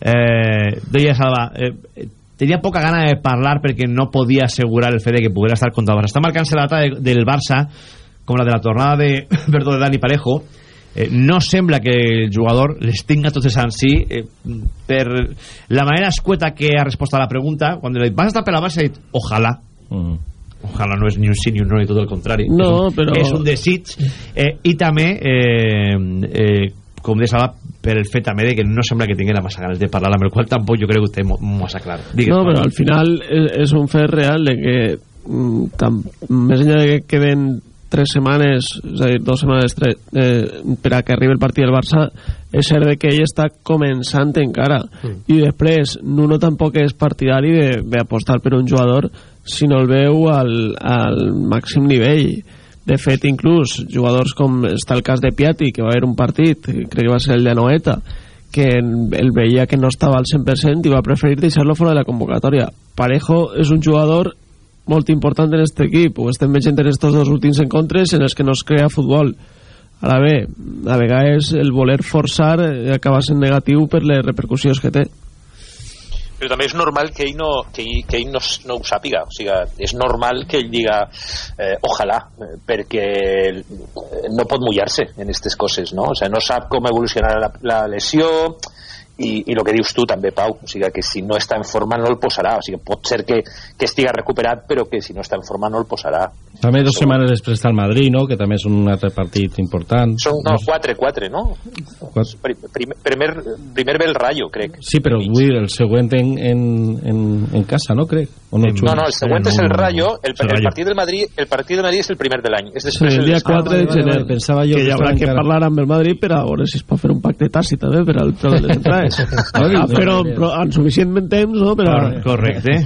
Eh, deia Salva, eh, tenia poca gana de parlar perquè no podia assegurar el fet de que poguera estar contra el Barça. Està marcant-se la data de, del Barça com la de la tornada de, perdó, de Dani Parejo. Eh, no sembla que el jugador les tinga totes en si eh, per la manera escueta que ha respost a la pregunta quan li ha dit, vas a estar per la Barça ha dit, ojalà ojalà no és ni un sí ni un no ni tot el contrari No, és un, però- és un desig eh, i també eh, eh, com deia Salva per el fet també de que no sembla que tingui la massa ganes de parlar amb el qual tampoc jo crec que ho té massa clar. Digues, No, però al final és, és un fet real de que mm, tam, més enllà de que queden tres setmanes, és a dir, dues setmanes tres, eh, per a que arribi el partit del Barça és cert que ell està començant encara. Mm. i després Nuno tampoc és partidari de, de apostar per un jugador si no el veu al, al màxim nivell de fet inclús jugadors com està el cas de Piatti que va haver un partit, crec que va ser el de Noeta que el veia que no estava al 100% i va preferir deixar-lo fora de la convocatòria. Parejo és un jugador molt important en este equip, ho estem veient en estos dos últims encontres en els que no es crea futbol. Ara bé, a vegades el voler forçar acaba sent negatiu per les repercussions que té. Però també és normal que ell no, que ell, que ell no, no ho sàpiga o sigui, és normal que ell diga eh, ojalà, eh, perquè eh, no pot mullar-se en aquestes coses no? O sigui, no sap com evolucionarà la, la lesió i, i el que dius tu també Pau, o sigui que si no està en forma no el posarà, o sigui pot ser que, que estiga recuperat però que si no està en forma no el posarà També dues setmanes després està el Madrid, no? que també és un altre partit important. són no, 4-4 no? Quatre. Pri- Primer, primer, primer ve el Rayo crec Sí, però vull dir, el següent en, en, en, en casa, no crec? O no, No, no, el següent és el Rayo, el, el el, partit del Madrid, el partit del Madrid és el primer de l'any. És Sí, el dia 4 de gener pensava jo que hi haurà que parlar amb el Madrid per a veure si es pot fer un pacte tàcit també per de les entrades ah, però, però en suficient temps no? per a... Cor- correcte.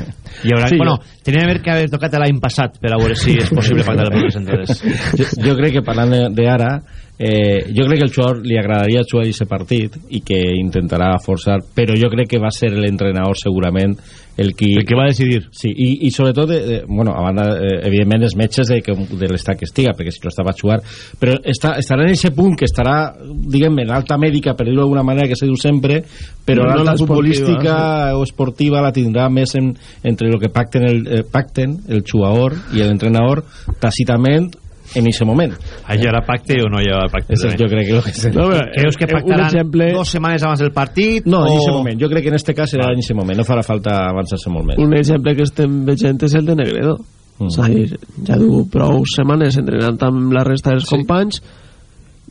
I haurà, Sí, bueno, tenia d'haver que haver tocat l'any passat per a veure si és possible pactar les entrades. Jo, jo crec que parlant de- d'ara eh, jo crec que el jugador li agradaria jugar aquest partit i que intentarà forçar però jo crec que va ser l'entrenador segurament el qui, el que va decidir. Sí, i, i sobretot de, de, bueno, a banda, eh, evidentment els metges de, que, de l'estat que estiga perquè si no estava a jugar però està, estarà en aquest punt que estarà diguem en alta mèdica per dir-ho d'alguna manera que se diu sempre però No l'alta la esportiva, futbolística o esportiva la tindrà més en, entre el que pacten el, eh, pacten el jugador i l'entrenador tàcitament en aquest moment hi haurà pacte o no hi haurà pacte Eso jo crec que, lo que se... No, però, creus que eh, un pactaran exemple- dos setmanes abans del partit no, en o... aquest moment jo crec que en este cas serà en aquest moment no farà falta avançar-se molt més un exemple que estem veient és el de Negredo. Mm. és a dir, ja du prou setmanes entrenant amb la resta dels companys.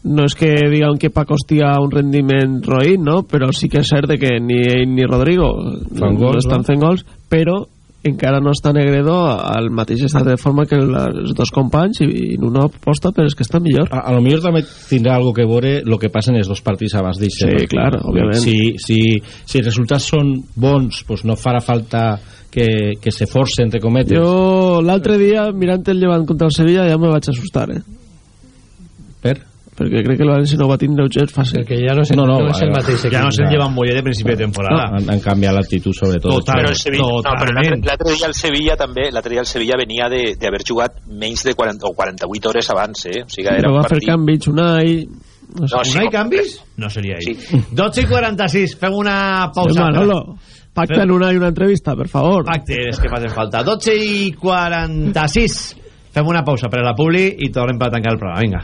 No és que diguem que Paco estia a un rendiment roïn, no? però sí que és cert de que ni ell ni Rodrigo Fan no, gols, no estan no? fent gols, però encara no està Negredo al mateix estat de forma que els dos companys i, i Nuno aposta per els que està millor. A, a lo millor també tindrà algo que veure lo que passa en els dos partits abans. Sí, clar, òbviament. Si, si, si els resultats són bons, pues no farà falta que, que se force, entre cometes. Jo l'altre dia, mirant el llevant contra el Sevilla, ja me vaig assustar, eh? Per? Perquè crec que el València no va tindre lleugers fàcil. Perquè ja no, se, no, no, no és el mateix equip. Ja no se'n lleva un mollet de principi de temporada. Han, han canviat l'actitud, sobretot. però el Sevilla, no, però l'altre dia el Sevilla també, l'altre dia el Sevilla venia de- d'haver jugat menys de 40 o 48 hores abans, eh? O sigui, era Però un va fer partit... canvis, Unai... No sé. No, sí, Unai canvis? No seria ell. 12 i 46, fem una pausa. Manolo, pacta en Unai una entrevista, per favor. Pacte, és que facin falta. 12 i 46. Fem una pausa per a la publi i tornem per tancar el programa. Vinga.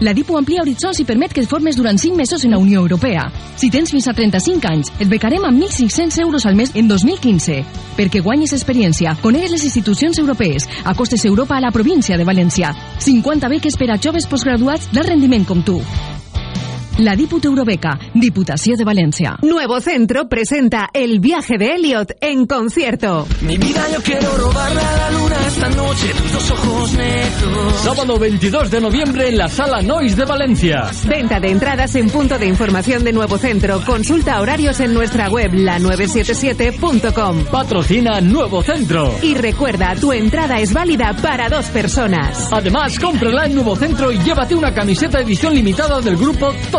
La DIPU amplia horitzons i permet que et formes durant 5 mesos en la Unió Europea. Si tens fins a 35 anys, et becarem amb 1.500 euros al mes en 2015. Perquè guanyes experiència, conegues les institucions europees, acostes Europa a la província de València. 50 beques per a joves postgraduats d'alt rendiment com tu. La Diput Eurobeca, Diputació de València. Nuevo Centro presenta El viaje de Elliot en concierto. Mi vida yo quiero robarle a la luna esta noche tus dos ojos negros. Sábado 22 de noviembre en la Sala Nois de Valencia. Venta de entradas en punto de información de Nuevo Centro. Consulta horarios en nuestra web la977.com. Patrocina Nuevo Centro. Y recuerda, tu entrada es válida para dos personas. Además, cómprala en Nuevo Centro y llévate una camiseta edición limitada del grupo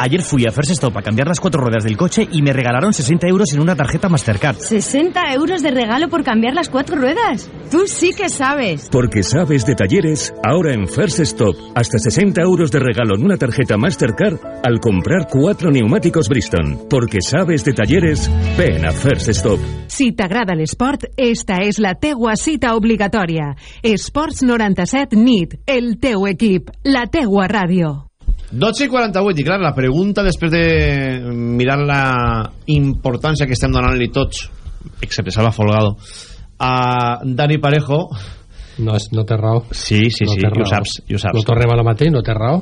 Ayer fui a First Stop a cambiar las cuatro ruedas del coche y me regalaron 60 euros en una tarjeta Mastercard. ¿60 euros de regalo por cambiar las cuatro ruedas? Tú sí que sabes. Porque sabes de talleres, ahora en First Stop, hasta 60 euros de regalo en una tarjeta Mastercard al comprar cuatro neumáticos Bristol. Porque sabes de talleres, ven a First Stop. Si t'agrada l'esport, esta és la teua cita obligatòria. Esports 97 NIT, el teu equip, la teua ràdio. 12 i 48, i clar, la pregunta després de mirar la importància que estem donant-li tots, excepte Salva Folgado, a Dani Parejo... No, és- no té raó. Sí, sí, No sí, ho saps, ho saps. No tornem a la mateix, no té raó.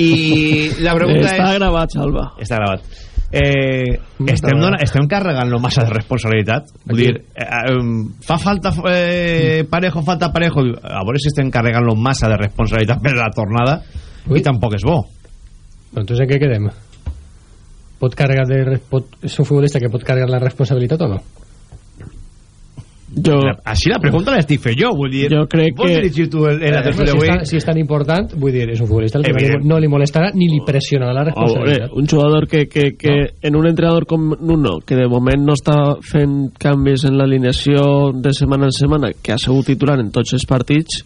I la pregunta Està és... gravat, Salva. Està gravat. Eh, estem, dona, estem carregant-lo massa de responsabilitat vull dir, eh, eh, fa falta eh, parejo, falta parejo a veure si estem carregant-lo massa de responsabilitat per la tornada i tampoc és bo entonces en què quedem? Pot carregar de... Pot, és un futbolista que pot carregar la responsabilitat o no? Jo... així la pregunta l'estic fent jo vull dir, Jo crec que- dirigir tu el, el Eh, tercer si, d'avui és tan, si és tan important, vull dir, és un futbolista que no li, Evident. no li molestarà ni li pressionarà la A veure, responsabilitat. un jugador que, que, que en un entrenador com Nuno, que de moment no està fent canvis en l'alineació de setmana en setmana, que ha sigut titular en tots els partits,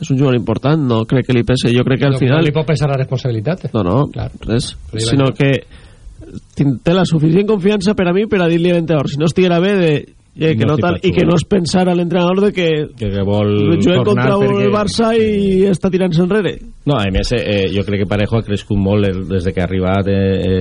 és un jugador important, no crec que li pese. Jo crec que al no, final... no li pot pensar la responsabilitat. No, no, Clar. res. Sinó que té la suficient confiança per a mi per a dir-li a l'entrenador, si no estiguera bé, de, eh, que No tal, i que no es pensara a l'entrenador de que que, que vol juguem contra tornar el Barça i està tirant-se enrere. No, a més, eh, jo crec que Parejo ha crescut molt el- des de que ha arribat eh,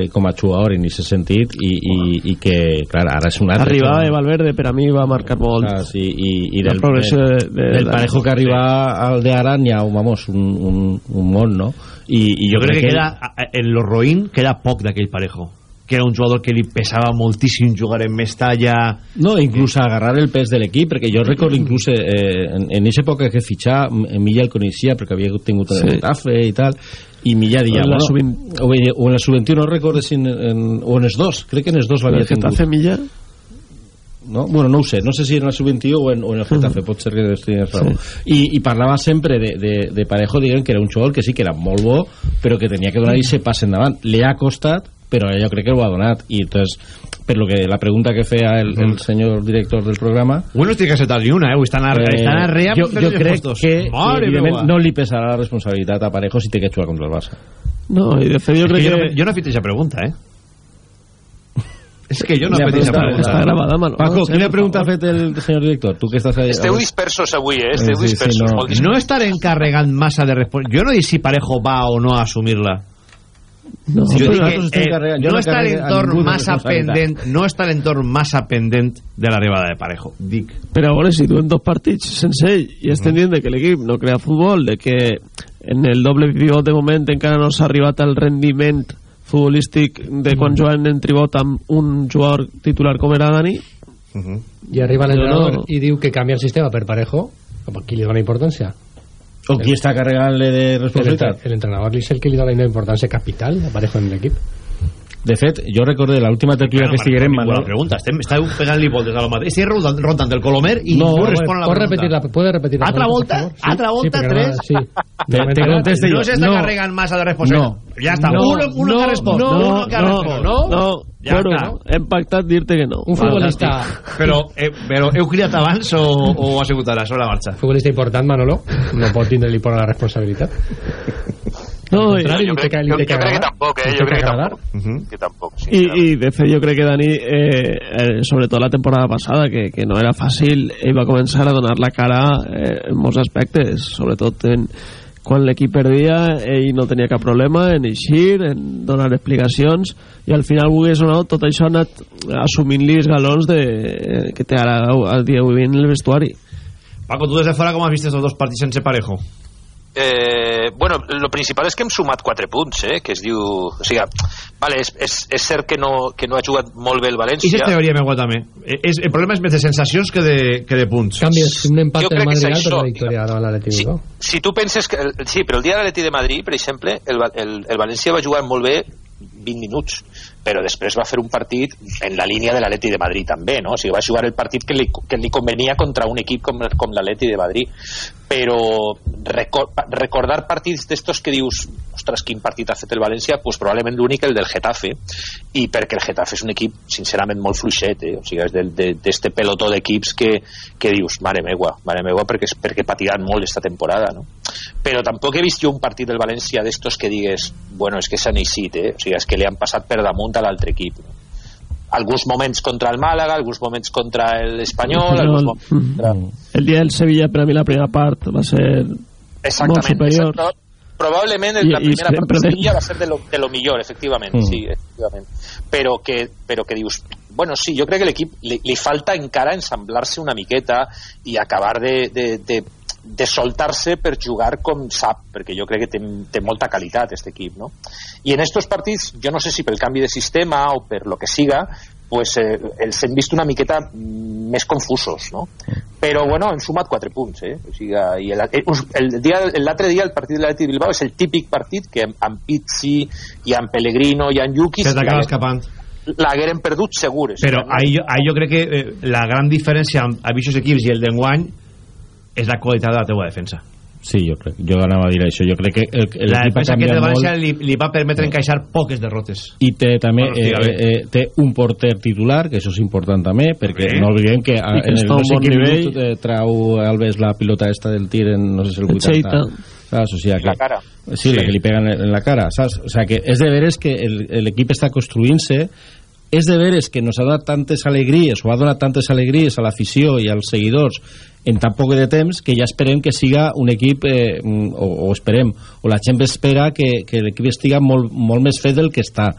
eh, com a jugador en aquest sentit i, i, i que, clar, ara és un altre. Arribada de. Valverde per a mi va marcar molt. Ah, sí, i, i La del, progressió del, de- de- del de- Parejo que arriba al de ara n'hi ha, vamos, un, un, un món, no? I, i jo crec que, ell- queda en lo roïn queda poc d'aquell parejo que era un jugador que li pesava moltíssim jugar en més talla. No, inclús agarrar el pes de l'equip, perquè jo recordo inclús eh, en, en aquesta època que fitxar Milla el coneixia perquè havia tingut el Sí. Getafe i tal i Milla O dia en la bueno, sub-vint- o, en- o en la sub-21 no recordo si en, en, o en els dos, crec que en els dos l'havia El Getafe tingut. Milla no? bueno, no ho sé, no sé si en la sub-21 o en, o en el Getafe, pot ser que estigués raó. I, i parlava sempre de, de, de Parejo diguem que era un jugador que sí que era molt bo però que tenia que donar i se pas endavant. Li ha costat però jo crec que ho ha donat i entonces per lo que la pregunta que feia el, el senyor director del programa Avui no estic acceptant ni una, eh? Avui estan, a, eh, estan arrea jo, jo crec impostos. que, Mare evidentment, no li pesarà la responsabilitat a Parejo si té que jugar contra el Barça No, i de fet jo És crec que jo, que... no, jo no he fet aquesta pregunta, eh? És que jo no he fet aquesta pregunta. està gravada, Manolo. Paco, Sí, quina pregunta ha fet el senyor director? Tu que estàs ahí... Esteu dispersos avui, eh? Esteu Sí, sí, dispersos. no. molt dispersos. No estaré encarregant massa de responsabilitat. Jo no dic si Parejo va o no a assumir-la. No, jo dic que eh, jo no no està l'entorn massa pendent, no està l'entorn massa pendent de l'arribada de Parejo. Dic. Però a veure, si tu en dos partits sense ell i estem dient de que l'equip no crea futbol, de que en el doble pivot de moment encara no s'ha arribat al rendiment futbolístic de quan juguen en tribot amb un jugador titular com era Dani, I arriba Però l'entrenador no. i diu que canvia el sistema per Parejo, a qui li dona importància? O qui està carregant-le de responsabilitat? El, el entrenador és el que li dona una importància capital a Parejo en l'equip. De fet, jo recordé l'última tertúlia que estiguérem... Ningú la pregunta. Estem, estàveu pegant-li voltes a lo mateix. Estic rondant del Colomer i No, bueno, respon a la pregunta. repetir la, puede repetir la Altra volta? por favor? Altra volta, perquè tres? no- Sí. Te- No, te contesto No jo. s'està No. carregant massa de responsabilitat. No. Ja està. No, uno, uno que respon. no, uno que no, respon. no, no, Ja bueno, està. hem pactat dir-te que no. Un futbolista, Però, eh, però heu cridat abans o, o ha sigut ara, sobre la marxa? futbolista important, Manolo, no pot tindre-li por a la responsabilitat. No, i, contrari, Jo crec, jo, jo crec que tampoc, eh? Jo crec que que agradar. tampoc. Que tampoc, sí. i, i de fet jo crec que Dani eh, eh, sobretot la temporada passada que, que no era fàcil ell va començar a donar la cara eh, en molts aspectes sobretot en, quan l'equip perdia ell no tenia cap problema en eixir en donar explicacions i al final vulguis o no tot això ha anat assumint-li els galons de, eh, que té ara al dia d'avui en el vestuari Paco, tu des de fora com has vist els dos partits sense Parejo? Eh, bueno, lo principal és que hem sumat 4 punts, eh, que es diu... O sigui, vale, és, és, és cert que no, que no ha jugat molt bé el I València. aquesta teoria m'ho també. Eh, És, el problema és més de sensacions que de, que de punts. Canvies un empat és Madrid per això. la victòria davant l'Atlètic Sí, Bilbao. si tu penses que... el- Sí, però el dia de l'Atleti de Madrid, per exemple, el, el, el València va jugar molt bé 20 minuts, però després va fer un partit en la línia de l'Atleti de Madrid també, no? O sigui, va jugar el partit que li, que li convenia contra un equip com, com l'Atleti de Madrid. Però recor, recordar partits d'estos que dius ostres, quin partit ha fet el València, pues probablement l'únic el del Getafe, i perquè el Getafe és un equip sincerament molt fluixet, eh? o sigui, és del- de- d'este pelotó d'equips que, que dius, mare meua, mare meua, perquè, perquè patiran molt esta temporada, no? Però tampoc he vist jo un partit del València d'estos que digues, bueno, és que s'han eixit, eh? o sigui, és que li han passat per damunt a l'altre equip. No? Alguns moments contra el Màlaga, alguns moments contra l'Espanyol, alguns moments contra... el dia del Sevilla per a mi la primera part va ser molt Exactament. superior exacte. Probablement I- la i primera part de- Sevilla va ser de lo, de lo millor, efectivament, Mm. sí, efectivament. Però que, però que dius, bueno, sí, jo crec que l'equip li, li falta encara ensamblar-se una miqueta i acabar de, de, de, de soltar-se per jugar com sap, perquè jo crec que té, té molta qualitat aquest equip, no? I en estos partits, jo no sé si pel canvi de sistema o per lo que siga, pues, eh, els hem vist una miqueta més confusos, no? Però, bueno, hem sumat 4 punts, eh? O sigui, i el- el- el dia- l'altre dia el partit de l'Atleti Bilbao és el típic partit que amb, amb Pizzi i amb Pellegrino i amb Yuki Se t'acaba escapant. l'hagueren perdut segur. Però ahí, jo- ahí jo crec que eh, la gran diferència amb aquests equips i el d'enguany és la qualitat de la teua defensa. Sí, jo crec, jo anava a dir això. Jo crec que el, el la defensa que té canviat el molt València li, li va permetre encaixar poques derrotes. i té també Bueno, eh, bé. eh, té un porter titular que això és important també perquè Bé. no oblidem que a, que en el no sé bon quin nivell. minut eh, trau Alves la pilota esta del tir en no sé si el 80 Cheita. saps? O sigui que, la cara. Sí, la que li peguen en la cara, saps? O sea, que és de veres que el- l'equip està construint-se és de veres que nos ha donat tantes alegries o ha donat tantes alegries a l'afició i als seguidors en tan poc de temps que ja esperem que siga un equip eh, mm, o, o esperem, o la gent espera que, que l'equip estiga molt, molt més fet del que està.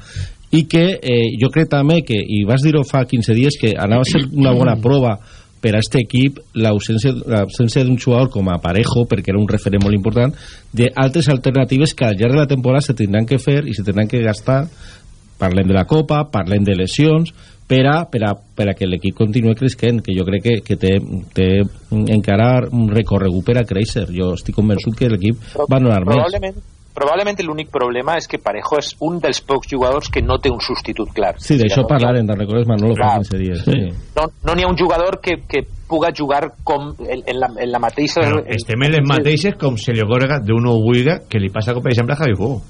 I que eh, jo crec també que, i vas dir-ho fa 15 dies que anava a ser una bona prova per a este equip l'absència d'un jugador com a Parejo perquè era un referent molt important d'altres alternatives que al llarg de la temporada se tindran que fer i se tindran que gastar parlem de la Copa, parlem de lesions per a, per a, per a que l'equip continuï creixent, que jo crec que, que té, té encara un recorregut per a créixer jo estic convençut que l'equip va donar més probablement, probablement l'únic problema és que Parejo és un dels pocs jugadors que no té un substitut clar. sí, d'això no, parlarem, te'n recordes Manolo fa Clar. 15 dies Sí. no, no n'hi ha un jugador que, que puga jugar com en, en, la, en la mateixa... Però estem en les mateixes com se li ocorrega d'un Ouiga que li passa, per exemple, a Javi Fuego.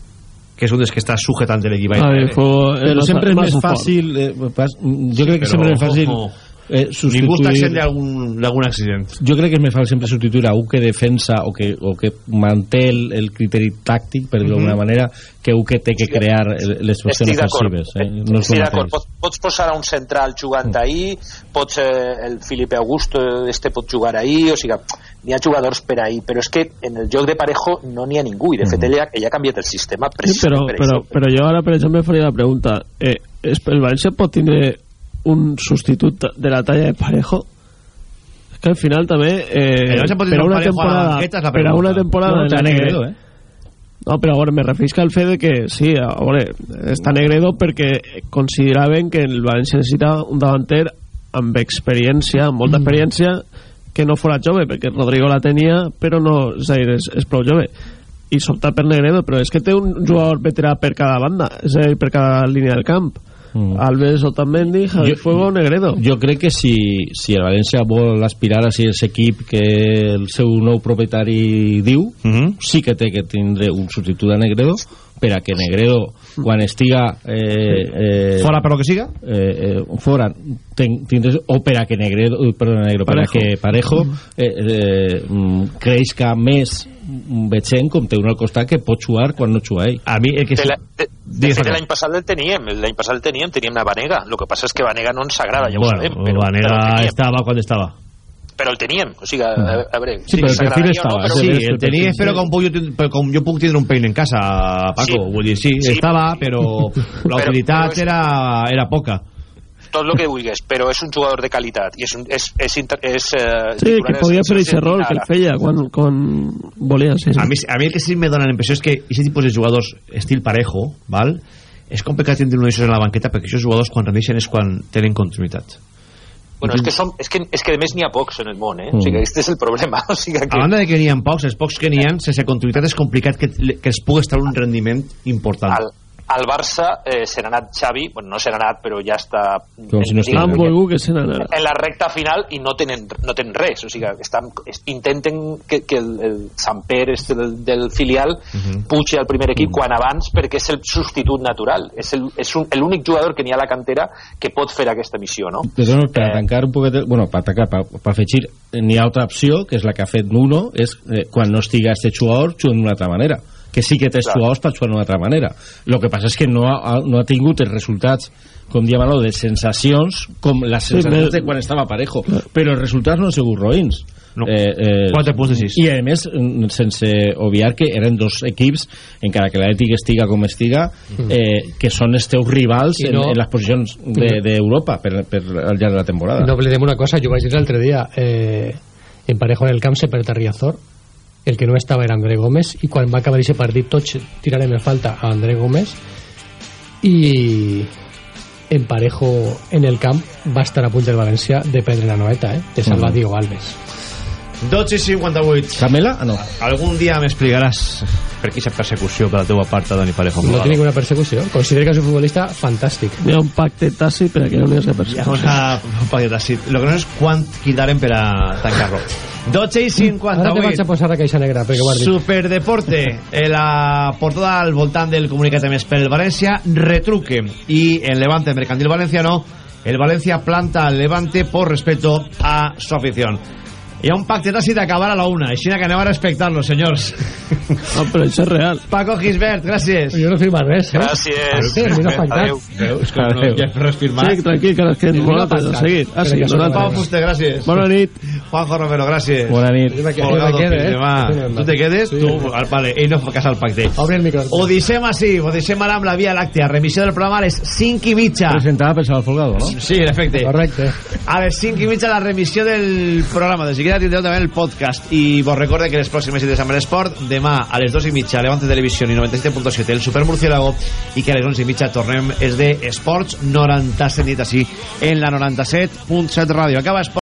Que és un dels que està sujetant l'equip A ver, fue- Però sempre és más més fàcil... Eh, pas, jo crec que Però, sempre és més fàcil... ojo, Eh, Ningú està substituir... exempt d'algun accident. Jo crec que és més fàcil sempre substituir a un que defensa o que, o que manté el, el criteri tàctic, per dir-ho Mhm. d'alguna manera, que un que té que crear les qüestions ofensives. Eh? No Estic d'acord. Pots, pots posar a un central jugant ahir, pots, eh, el Felipe Augusto este pot jugar ahir, o sigui, n'hi ha jugadors per ahir, però és que en el joc de Parejo no n'hi ha ningú, i de fet ell, ha- ell ha canviat el sistema Sí, però, per però, això. però jo ara, per exemple, faria la pregunta eh, el València pot tindre un substitut de la talla de Parejo? És que al final també eh, pot per una temporada la per una temporada No, que- Negredo, eh? No, però a veure, me referisc al fet de que sí, a veure, està Negredo perquè consideraven que el València necessita un davanter amb experiència, amb molta experiència, que no fora jove, perquè Rodrigo la tenia, però no, és a dir, és, és prou jove. I s'opta per Negredo, però és que té un jugador veterà per cada banda, és a dir, per cada línia del camp. Mm. Alves, Otamendi, Javi Jo- Fuego, Negredo. Jo crec que si, si el València vol aspirar a ser aquest equip que el seu nou propietari diu, sí que té que tindre un substitut de Negredo per a que Negredo, quan estiga... Eh, eh, Fora per lo que siga? Eh, eh, fora, ten, tindres, o per a que Negredo, ui, perdona, Negredo, per a Parejo. que Parejo eh, eh, mm, creixca més veig gent com té un al costat que pot jugar quan no juga ell. A mi el que De la- de, de fet, l'any passat el teníem, l'any passat el teníem, teníem a Vanega, el que passa és que Vanega no ens agrada, ja ho bueno, sabem, però, Vanega però, estava quan estava. però el teníem, o sigui, a, a veure, Sí, però el perfil estava. no, però sí, el tenia, però com, puc, però com jo puc tindre un peine en casa, Paco, Sí. vull dir, sí, Sí. estava, però la utilitat però és- era, era poca. Tot el que vulguis, però és un jugador de qualitat i és, un, és, és, inter, és eh, Sí, que podia fer aquest rol que el feia quan, quan volia, sí, sí. A mi, a mi el que sí me dona la impressió és que aquest tipus de jugadors estil parejo, val? és complicat tindre un d'aixòs en la banqueta perquè aquests jugadors quan rendeixen és quan tenen continuïtat. Bueno, és que, som, és, que, és que a més n'hi ha pocs en el món, eh? Mm. O sigui, aquest és el problema. O sigui, que... A banda de que n'hi ha pocs, els pocs que n'hi ha, sense continuïtat és complicat que, que es pugui estar un rendiment important. al, al Barça eh, se n'ha anat Xavi, bueno, no se n'ha anat, però ja està... Com si no en, Han volgut que se en la recta final i no tenen, no tenen res, o sigui, estan, es, intenten que, que el, el Samper este del, del filial pugi al primer equip quan abans perquè és el substitut natural és el- és un- l'únic jugador que n'hi ha a la cantera que pot fer aquesta missió, no? Però per tancar un poquet... Bueno, per tancar, per, per afegir, n'hi ha altra opció, que és la que ha fet Nuno, és eh, quan no estiga este jugador, juga d'una altra manera. Que sí que té Clar. jugadors per jugar d'una altra manera. El que passa és que no ha, no ha tingut els resultats, com diem Manolo, de sensacions, com les Sí, sensacions me- de quan estava parejo. Però els resultats no han sigut roïns. No. Eh, eh, punts de. I a més, sense obviar que eren dos equips, encara que l'Atlètic estiga com estiga, eh, que són els teus rivals I en, no- en les posicions de- d'Europa per, per al llarg de la temporada. No oblidem una cosa, jo vaig dir l'altre dia, eh, en Parejo en el camp se perd a Riazor, el que no estava era André Gómez, i quan va acabar aquest partit tots tirarem en falta a André Gómez, i en Parejo en el camp va estar a punt del València de perdre la noeta, eh, de salvar. Diego Alves. 12 i 58. Camela? Ah, no. Algun dia m'explicaràs per què aquesta persecució per la teua part a Dani Parejo. No té ninguna persecució. Considero que és un futbolista fantàstic. Hi ha un pacte tàcit per a que no n'hi hagi Hi ha persecució. una, un paquet així. Lo que no és quant quedarem per a tancar-lo. 12 i Ara te vaig 58. a posar la caixa negra, perquè dit. Superdeporte, eh, la portada al voltant del comunicat més per el València, retruque. I en Levante Mercantil Valenciano, el Valencia planta al Levante por respeto a su afición. Hi ha un pacte tàcit d'acabar a la una, així que anem a respectar-lo, senyors. No, però això és real. Paco Gisbert, gràcies. Jo no firma res, eh? Gràcies. Sí, mira, pactat. Adéu. Veus que no ha res firmat. Sí, tranquil, que ara es queden Mira, molt altres a pactat. seguir. Ah, sí, donat. Pau Fuster, gràcies. Bona nit. Juanjo Romero, gràcies. Bona nit. Sí, no, Tu te quedes? sí. tu, vale, ell no fa cas al pacte. Obre el micro. Ho deixem així, ho deixem ara amb la Via Làctea. Remissió del programa a les 5 i mitja. Presentada per Salvador Folgado, no? Sí, en efecte. Correcte. A les 5 i mitja la remissió del programa. De seguida tindreu també el podcast. I vos recorde que les pròximes cites amb l'esport, demà a les 2 i mitja, Levante Televisió i 97.7, el Super Murciélago, i que a les 11 i mitja tornem és de Esports 97 nit, així, en la 97.7 ràdio. Acaba Esports.